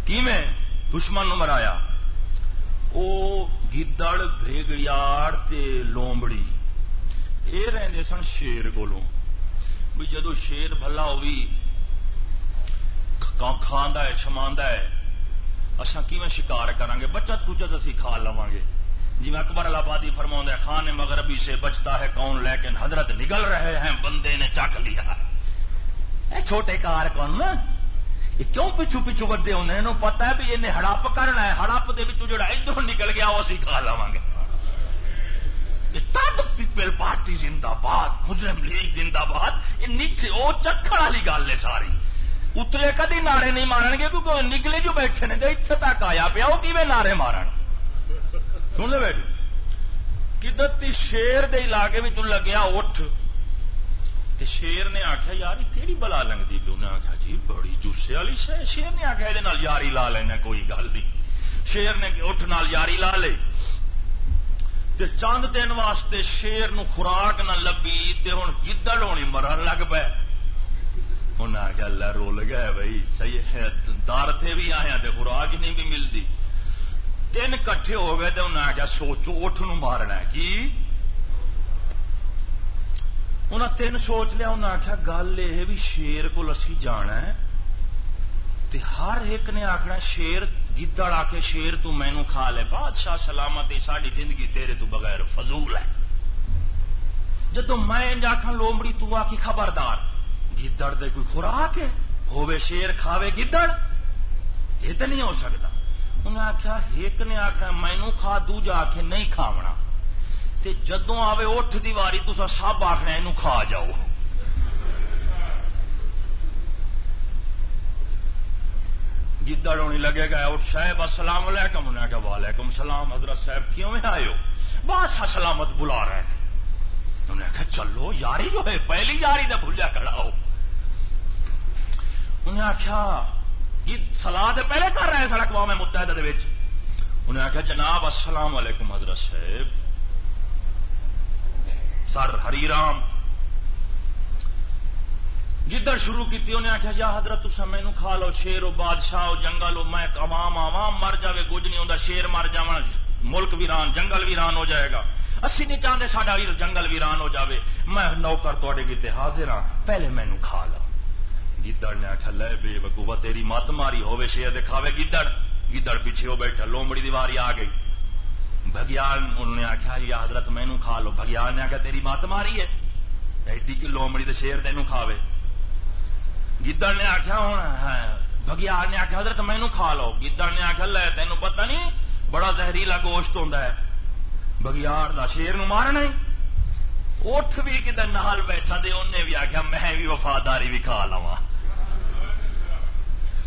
کی میں دشمن نمبر آیا او گدڑ بھیگڑیاڑ تے لومبڑی۔ یہ رہتے سن شیر کو بھی جدو شیر بلا ہوئی کھانا ہے شما ہے اصا کی شکار کریں گے بچت کچت اسی کھا لوا گے جی میں اکبر آبادی فرما ہے خان مغربی سے بچتا ہے کون، لیکن حضرت نگل رہے ہیں، بندے نے چک لیا۔ اے چھوٹے کار کون نا؟ یہ کیوں پچھو پچھو بڑے ہونے پتا ہے بھی انہیں ہڑپ کرنا ہے۔ ہڑپ کے پچھو جڑا ادھر نکل گیا وہ اسی کھا لوا گے۔ پیپل پارٹی زندہ باد مسلم لیگ زندہ باد، یہ نیچے وہ چکھڑ والی گل ہے ساری۔ اتلے کدی نعرے نہیں مارن گے؟ کیونکہ نکلے جو بیٹھے نے اتنے تک آیا پیا، وہ کیون نعرے مارن؟ سن لے بیٹھ کدتی شیر دے علاقے میں لگیا اٹھ۔ تے شیر نے آخیا یار کہڑی بلا لگتی پی انہیں آخیا جی بڑی جوسے والی شیر شیر نے آخیا یہ یاری لا لینا، کوئی گل نہیں۔ شیر نے اٹھ نال یاری لا لے تے چند دن واسطے شیر نو خوراک نہ لبی تے ہوں گدڑ ہونی مرن لگ پے۔ انہیں آ اللہ رول گیا بھائی صحیح ہے، دار تھے بھی آیا تے خوراک نہیں بھی ملتی تین کٹھے ہو گئے تو انہیں آخیا سوچو، اٹھ نو مارنا کی؟ انہیں تین سوچ لیا انہیں آخیا گل یہ بھی شیر کو اسی جانا ہے تے ہر ایک نے آخنا شیر گدڑ آ کے شیر تو مینو کھا لے، بادشاہ سلامت ساری زندگی تیرے تو بغیر فضول ہے۔ جدو میں آخا لومڑی تو آ کی خبردار، گدڑ دے کوئی خوراک ہے؟ ہوے شیر، کھاوے گدڑ؟ یہ تو نہیں ہو سکتا انہیں آخیا ایک نے آخنا مینو کھا، دوجا آ کے نہیں کھاونا۔ تے جدو آوے اٹھ دیواری تو سب آخنا یہ کھا جاؤ۔ گدڑ ہونی لگے گا اٹھ صاحب السلام علیکم۔ انہیں کہا، وعلیکم السلام۔ حضرت صاحب، کیوں میں آئے ہو؟ بس سلامت بلا رہے ہیں۔ انہیں کہا، چلو یاری جو ہے، پہلی یاری نہ بھولیا کھڑا ہو۔ انہیں آخیا سلاح دے پہلے کر رہے ہیں سڑک قوم متحدہ دے انہیں آخیا جناب، السلام علیکم حضرت صاحب۔ سر ہری رام۔ جدھر شروع کی انہیں آخیا جا حضرت تسا مینو کھا لو، شیر ہو بادشاہ ہو جنگل ہو میں عوام عوام مر جائے کچھ نہیں ہوتا شیر مر جا ملک ویران، جنگل ویران ہو جائے گا۔ اسی نہیں چاہتے ساڈا جنگل ویران ہو جائے میں نوکر تے کتنے حاضر ہاں پہلے مینو کھا لو۔ گدڑ نے آخیا لے بے وقوبا تیری مت ماری ہوے شیر دکھاوے گدڑ گدڑ پیچھے ہو بیٹھا، لومڑی دیواری آ گئی۔ بگیال انہوں نے آخیا یا حضرت مینو کھا لو۔ بگیال نے آخیا تیری مت ماری ہے۔ ایڈی کی لومڑی تو شیر تینوں کھاوے۔ گدڑ نے آخیا ہوں ہاں۔ بگیار نے آخیا حضرت مینو کھا لو۔ گدڑ نے آخیا لے تین پتا نہیں، بڑا زہریلا گوشت ہوتا ہے۔ بگیار کا شیر نو مارنا اٹھ بھی کدھر نال بیٹھا دے انہیں بھی آخیا میں بھی وفاداری بھی کھا لوا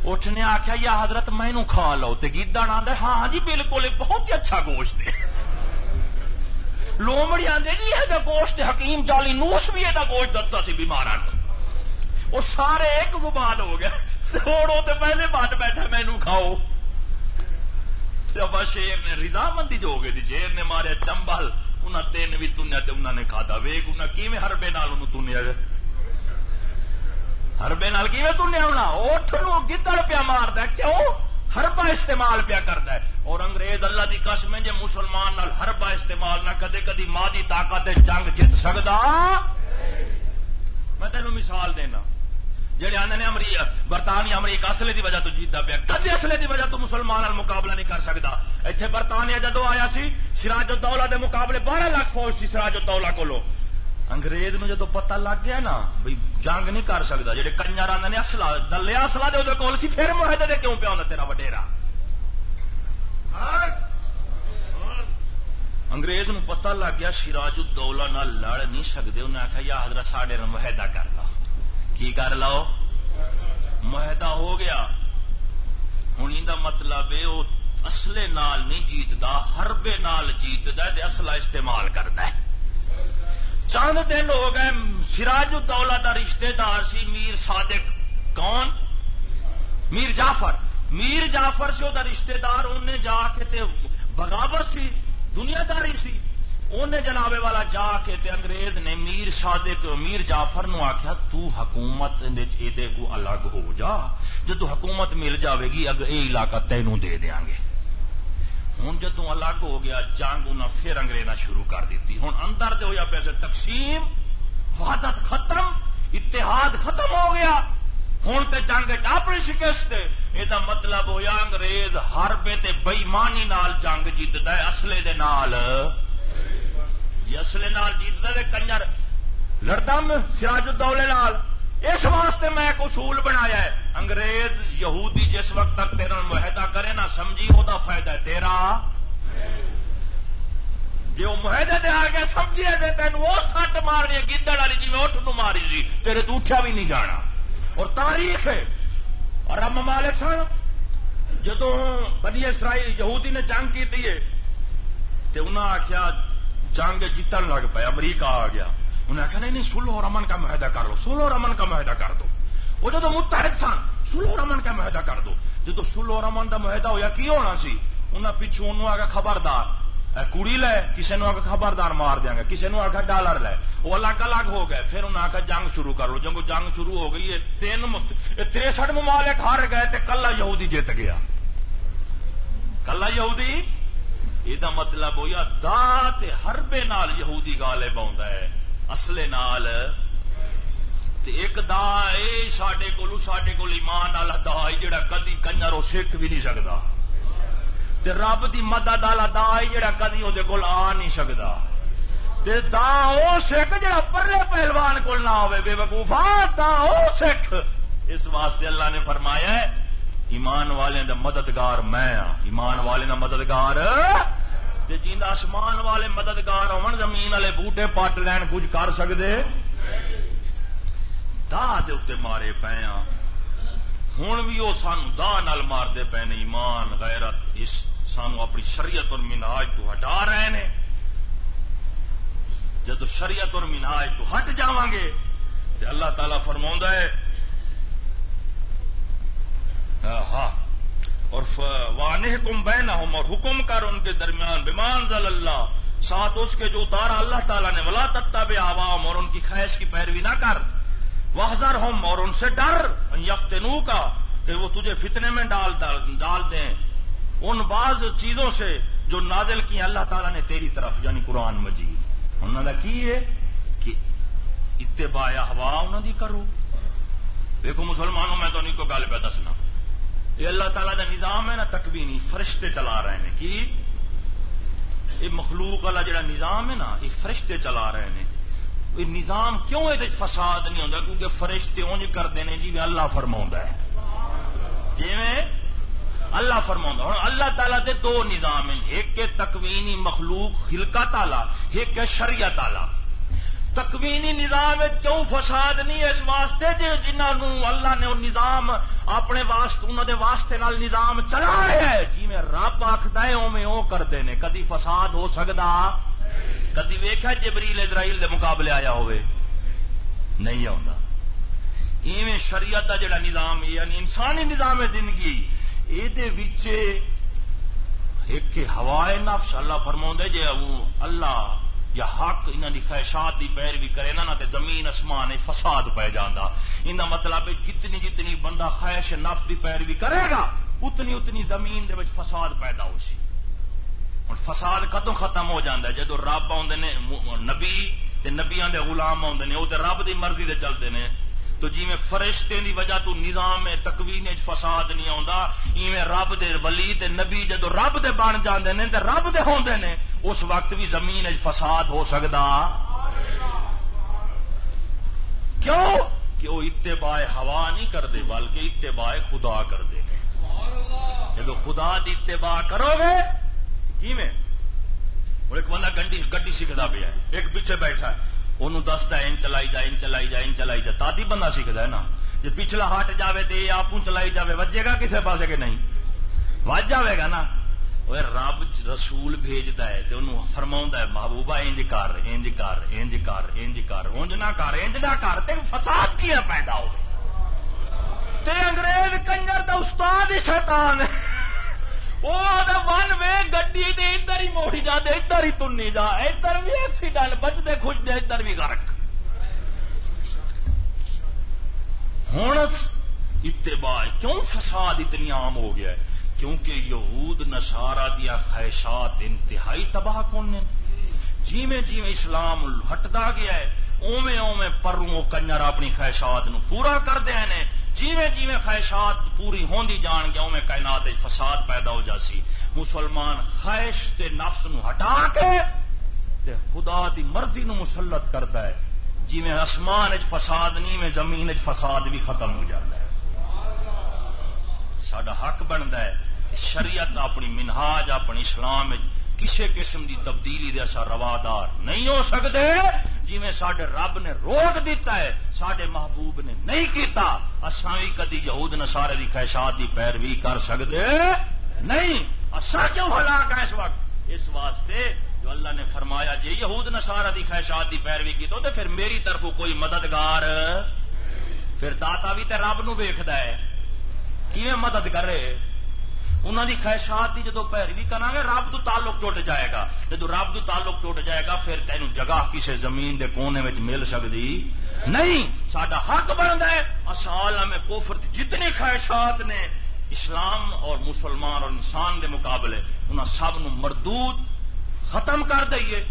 اٹھ نے آخیا یا حضرت مینو کھا لو تو گدڑ آدھا ہاں جی بالکل بہت ہی اچھا گوشت ہے لومڑی آدھے جی یہ گوشت حکیم جالی نوس بھی یہ گوشت دتا سی بیمار وہ سارے ایک گبان ہو گئے وہ تو پہلے بات بیٹھا مینو کھاؤ شیر نے رضامندی جو ہو گئی تھی شیر نے مارے چمبل انہیں تین بھی تنیا تو انہوں نے کھا ویگ انہیں کیویں ہربے نال انہوں تنیا ہربے نال کیویں تنیا ہونا اٹھ نو گدڑ پیا مار کیوں؟ ہربا استعمال پیا کرتا ہے۔ اور انگریز اللہ کی قسم جی مسلمان نال ہربا استعمال نہ کدے، کدی ماں کی طاقت جنگ جیت سکتا میں تینوں مثال دینا۔ جہے آنے نے امریکہ برطانیہ امریکہ اصلے کی وجہ تو جیتا پیا کدی اصلے کی وجہ تو مسلمان مقابلہ نہیں کر سکتا اتنے برطانیہ جدو آیا سی، سراج الدولہ دے مقابلے بارہ لاکھ فوج سی سراج الدولہ کو انگریز نو جدو پتہ لگ گیا نا بھائی جنگ نہیں کر سکتا جہے کنجر آدھے نے اصلا دلیا اصلا دے کول سی پھر معاہدے دے کیوں پیا تیرا وڈیرا؟ انگریز نو پتہ لگ گیا سراج الدولہ نہ لڑ نہیں سکتے انہیں آخیا یا حضرت ساڈے معاہدہ کر لو کی کر لو معاہدہ ہو گیا۔ ہوں یہ مطلب ہے وہ اصلے نال نہیں جیتتا ہربے نال جیتتا اصلا استعمال کرتا ہے۔ چند دن ہو گئے، سراج الدولہ کا رشتے دار سی، میر صادق کون؟ میر جعفر۔ میر جعفر سے وہ رشتے دار انہیں جا کے بغاوت سی دنیا داری سی انہیں جنابے والا جا کے تے انگریز نے میر صادق، میر جعفر نو آخیا تو حکومت کو الگ ہو جا، جدو حکومت مل جاوے گی اگر یہ علاقہ تینوں دے دیا گے۔ ہوں جدو الگ ہو گیا جنگ انہیں پھر انگریزا شروع کر دیتی۔ ہوں اندر دے ہوا پیسے، تقسیم، وحدت ختم، اتحاد ختم ہو گیا۔ ہوں تو جنگ اپنی شکست یہ مطلب ہوا انگریز ہر بے بئیمانی جنگ جیتتا ہے، اصلے دے نال۔ جی اصلے نال جیتتا ہے، کنجر لڑتا سراج الدولے نال۔ اس واسطے میں ایک اصول بنایا ہے۔ انگریز یہودی جس وقت تک تیرا معاہدہ کرے نہ سمجھی وہ فائدہ ہے تیرا۔ جی وہ معاہدے دے آ گیا سمجھے دے تین وہ سٹ مارنی گدڑ والی جی میں اٹھ نو ماری سی، تیرے تو اٹھیا بھی نہیں جانا۔ اور تاریخ ہے۔ اور اب مالک سن، جدو بنی اسرائیل یہودی نے جنگ کی تھی انہیں آخیا جنگ جیتن لگ پایا امریکہ آ گیا۔ انہیں آخیا نہیں نہیں سلو اور امن کا معاہدہ کر لو سلو اور امن کا معاہدہ کر دو۔ وہ جدو متحد سن سلو اور امن کا معاہدہ کر دو۔ جدو سلو اور امن کا معاہدہ ہوا کی ہونا سی؟ انہیں پچھو انہوں آ خبردار کڑی لے کسی نے خبردار مار دیا گا کسی نے آخر ڈالر لے۔ وہ الگ الگ ہو گئے، پھر انہیں آخر جنگ شروع کر لو۔ جنگ جنگ شروع ہو گئی تین تریسٹھ ممالک ہار گئے تو کلا یہودی جیت گیا۔ کلا یہودی؟ یہ مطلب ہو یا ہربے نال یہودی گالے پاؤں ہے اصلے نال ایک دا اے سڈے کو سڈے کو ایمان والا دا جڑا کدی کنجر وہ سکھ بھی نہیں سکتا رب کی مدد والا دا جڑا کدی وہ آ نہیں سکتا دا وہ سکھ جا پرلے پہلوان کو نہ ہو بے وقوفا، دا وہ سکھ۔ اس واسطے اللہ نے فرمایا ہے، ایمان والے دا مددگار میں ہاں۔ ایمان والے دا مددگار جی آسمان والے مددگار ہو زمین والے بوٹے پٹ لین کچھ کر سکتے دا دے مارے پے ہاں۔ ہوں بھی وہ سان دا مارتے پے ایمان، غیرت، اس سانو اپنی شریعت اور مناج تو ہٹا رہے ہیں جب شریعت اور مناج تو ہٹ جا گے تو اللہ تعالی فرما ہے ہاں اور وانے کم بہ نہ اور حکم کر ان کے درمیان بیمان ضل اللہ ساتھ اس کے جو اتارا اللہ تعالیٰ نے، ولا تتا بے عوام اور ان کی خواہش کی پیروی نہ کر۔ وہ ہم اور ان سے ڈر یفتنو کا کہ وہ تجھے فتنے میں ڈال ڈال دیں۔ ان بعض چیزوں سے جو نادل کی اللہ تعالیٰ نے تیری طرف یعنی قرآن مجید۔ انہوں نے کی ہے کہ اتباع ہوا انہوں دی کرو۔ دیکھو مسلمانوں، میں تو نہیں کو گل پہ دسنا۔ یہ اللہ تعالیٰ کا نظام ہے نا تکوی نہیں فرشتے چلا رہے ہیں کہ یہ مخلوق والا جڑا نظام ہے نا، یہ فرشتے چلا رہے ہیں۔ یہ نظام کیوں یہ فساد نہیں ہوتا کیونکہ فرشتے اونج کرتے ہیں جی اللہ فرما ہے۔ جی میں اللہ فرما ہوں اللہ تعالیٰ دے دو نظام ہیں۔ ایک کے تکوینی مخلوق خلکا تالا ایک کے شریعت تالا تکوینی نظام کیوں فساد نہیں اس واسطے جی جنہوں اللہ نے وہ نظام اپنے واسطے انہوں دے واسطے نال نظام چلا رہا ہے؟ جی میں رب آخد ہے، او کرتے ہیں کدی فساد ہو سکتا کدی ویخا جبریل اسرائیل دے مقابلے آیا ہوئے؟ نہیں آتا ایویں شریعت کا جڑا نظام یعنی انسانی نظام ہے زندگی ایک ہوائے نفس اللہ فرما جی اللہ یا حق انہوں کی خواہشات کی پیروی کرے نا تے زمین، اسمان فساد پی جانا ان مطلب جتنی جتنی بندہ خواہش نفس کی پیروی کرے گا، اتنی اتنی زمین دے فساد پیدا ہو سی ہوں فساد کدو ختم ہو جاتا ہے؟ جدو رب آدھے نبی نبیا کے گلام آدھے وہ رب کی مرضی دے چلتے ہیں تو جی میں فرشتے دی وجہ تو نظام تکوین فساد نہیں آتا ایویں رب دے ولی تے نبی جدو رب دے بن جاندے نے تے رب دے ہوندے نے، اس وقت بھی زمین فساد ہو سکتا کیوں؟ کہ وہ اتباع ہوا نہیں کرتے بلکہ اتباع خدا کرتے ہیں جب خدا دی اتباع کرو گے کی میں اور ایک بندہ گڈی گڈی سیکھتا پیا ایک پیچھے بیٹھا ہے۔ انہوں دستا ان چلائی جائے ان چلائی جائے ان چلائی جائے تادی بندہ سیکھتا ہے نا جی پچھلا ہٹ جاوے تو یہ آپ چلائی جاوے وجے گا کسی پاسے کہ نہیں وج جاوے گا نا وہ رب رسول بھیجتا ہے تو انہوں فرما ہے محبوبہ انج کر انج کر انج کر انج کر انج نہ کر انج نہ کر تے فساد کیا پیدا ہو تے انگریز کنجر دا استاد ہی شیطان وہ ون وے گڈی ادھر ہی موڑی جا دے ادھر ہی تنی جا ادھر بھی ایکسیڈنٹ بچتے خوش ادھر بھی گرک ہوں اتباع کیوں فساد اتنی عام ہو گیا ہے کیونکہ یہود نسارا دیا خواہشات انتہائی تباہ کون جیویں جیویں اسلام ہٹتا گیا ہے اوے اوے پروں کنجر اپنی خواہشات نو پورا کرتے ہیں جیویں جیویں خواہشات پوری ہوندی جان گیا اوے کائنات فساد پیدا ہو جاسی مسلمان خواہش تے نفس نو ہٹا کے تے خدا دی مرضی نو مسلط کرتا ہے۔ جیویں آسمان فساد نہیں میں زمین فساد بھی ختم ہو جاتا ہے۔ سڈا حق بنتا ہے، شریعت اپنی منہاج، اپنی اسلام کسی قسم کی تبدیلی دے اثر روادار نہیں ہو سکتے جی میں سڈے رب نے روک دیتا ہے سڈے محبوب نے نہیں کیتا، اساں بھی کدی یہود نسارے کی خواہشات کی پیروی کر سکتے نہیں اصا کیوں ہلاک ہے اس وقت؟ اس واسطے جو اللہ نے فرمایا جی یہود نسارا کی خواہشات کی پیروی کی تو پھر میری طرف کوئی مددگار، پھر داتا بھی تو رب نو ویخد ہے۔ کیویں مدد کرے؟ انہوں کی خواہشات کی جدو پیروی کرا گے رب تو تعلق ٹوٹ جائے گا۔ جدو رب تو تعلق ٹوٹ جائے گا، پھر تینوں جگہ کسی زمین کے کونے میں مل سکتی نہیں۔ سڈا حق بنتا ہے۔ اصال میں کوفر جتنی خواہشات نے اسلام اور مسلمان اور انسان کے مقابلے انہوں سب نو مردود ختم کر دئیے۔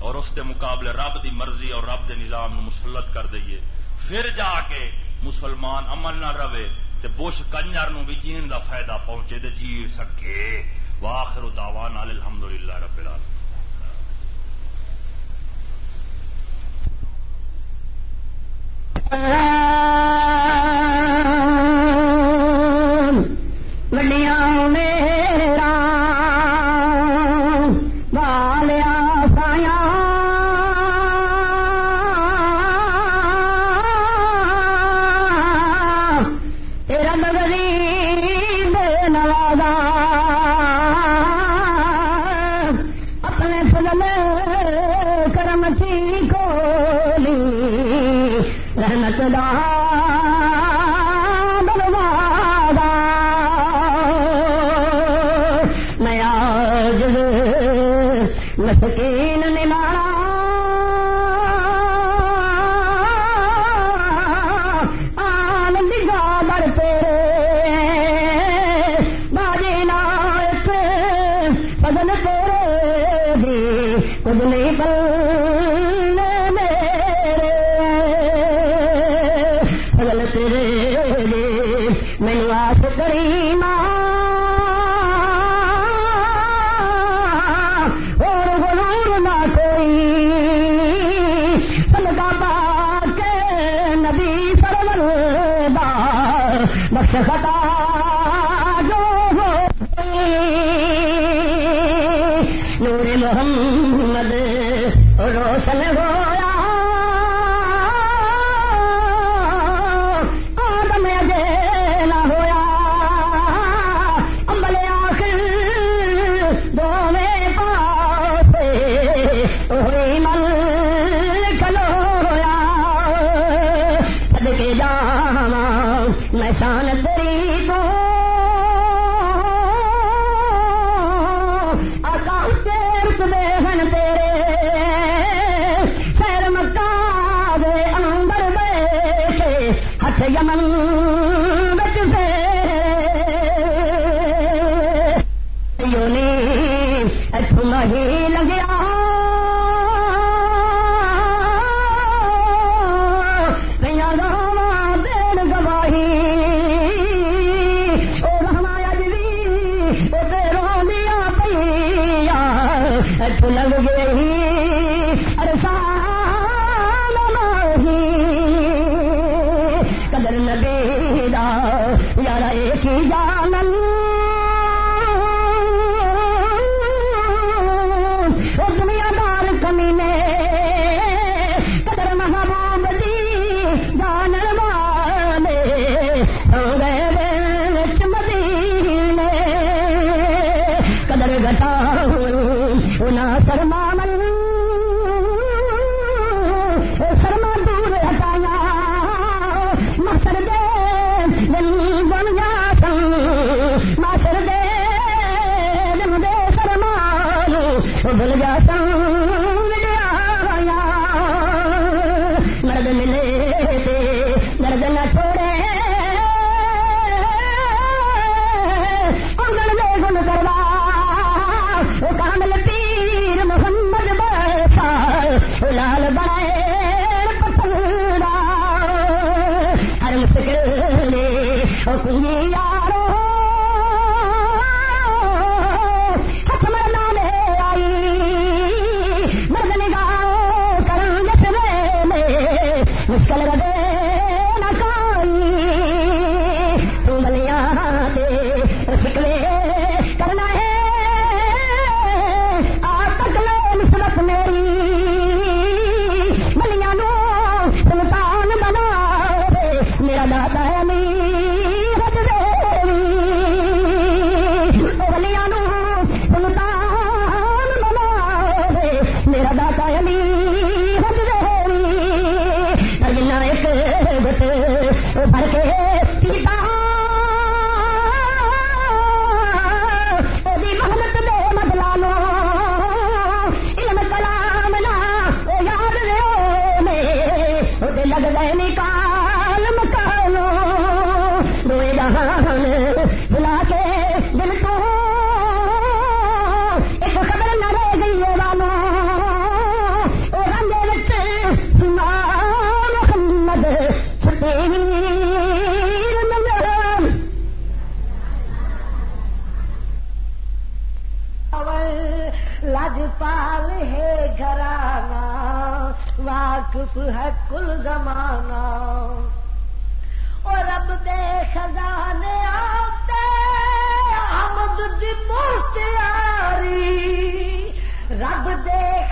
اور اس کے مقابلے رب دی مرضی اور رب دے نظام نو مسلط کر دئیے۔ پھر جا کے مسلمان امن نہ رہے۔ تے بش کنجر نو بھی جین دا فائدہ پہنچے تے جی سکے۔ واخر دعوان الحمدللہ رب العالمین۔ وڈیاں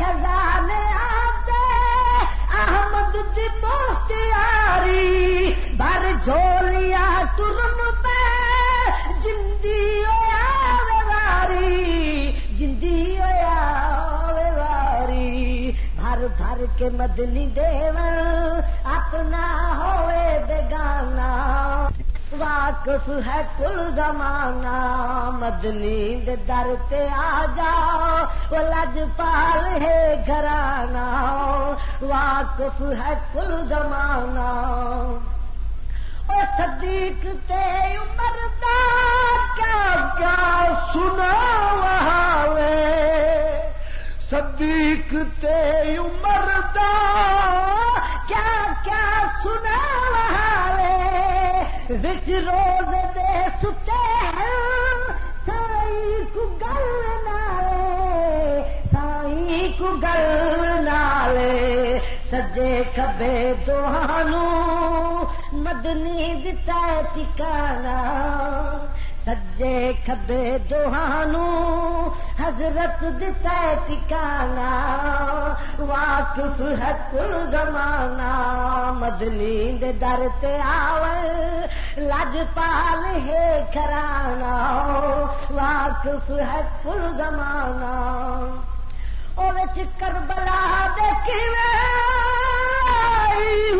خزانے آتے، احمد دی مختیاری بھر جھولیا ترن پہ، جندی ہویا واری، جندی ہویا واری، بھر بھر کے مدنی دیو اپنا ہوئے بیگانہ واقف ہے کل زمانہ مدنی در تے آ جاؤ لج پال ہے گھرانا واقف ہے کل زمانہ او صدیق تے عمر دا کیا کیا سنا وہاں صدیق تے عمر دا کیا کیا سنا وچ روز دے ستے ہیں، سائی کو گل نالے، سائی کو گل نالے، سجے کبے دوہانو مدنی دتا ٹکانا سجے کبے دوہانو حضرت دتا ٹکانا واقف حق زمانہ، مدنی در تے لج پال ہے کرانا واقف حق زمانہ۔ او کربلا دے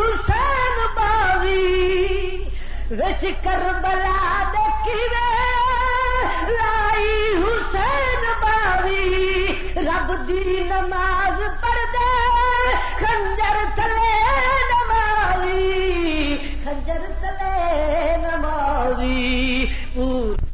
حسین باوی، وچ کربلا دے لائی حسین باری رب دی نماز پڑھ دے خنجر تلے نمازی، خنجر تلے نمازی پور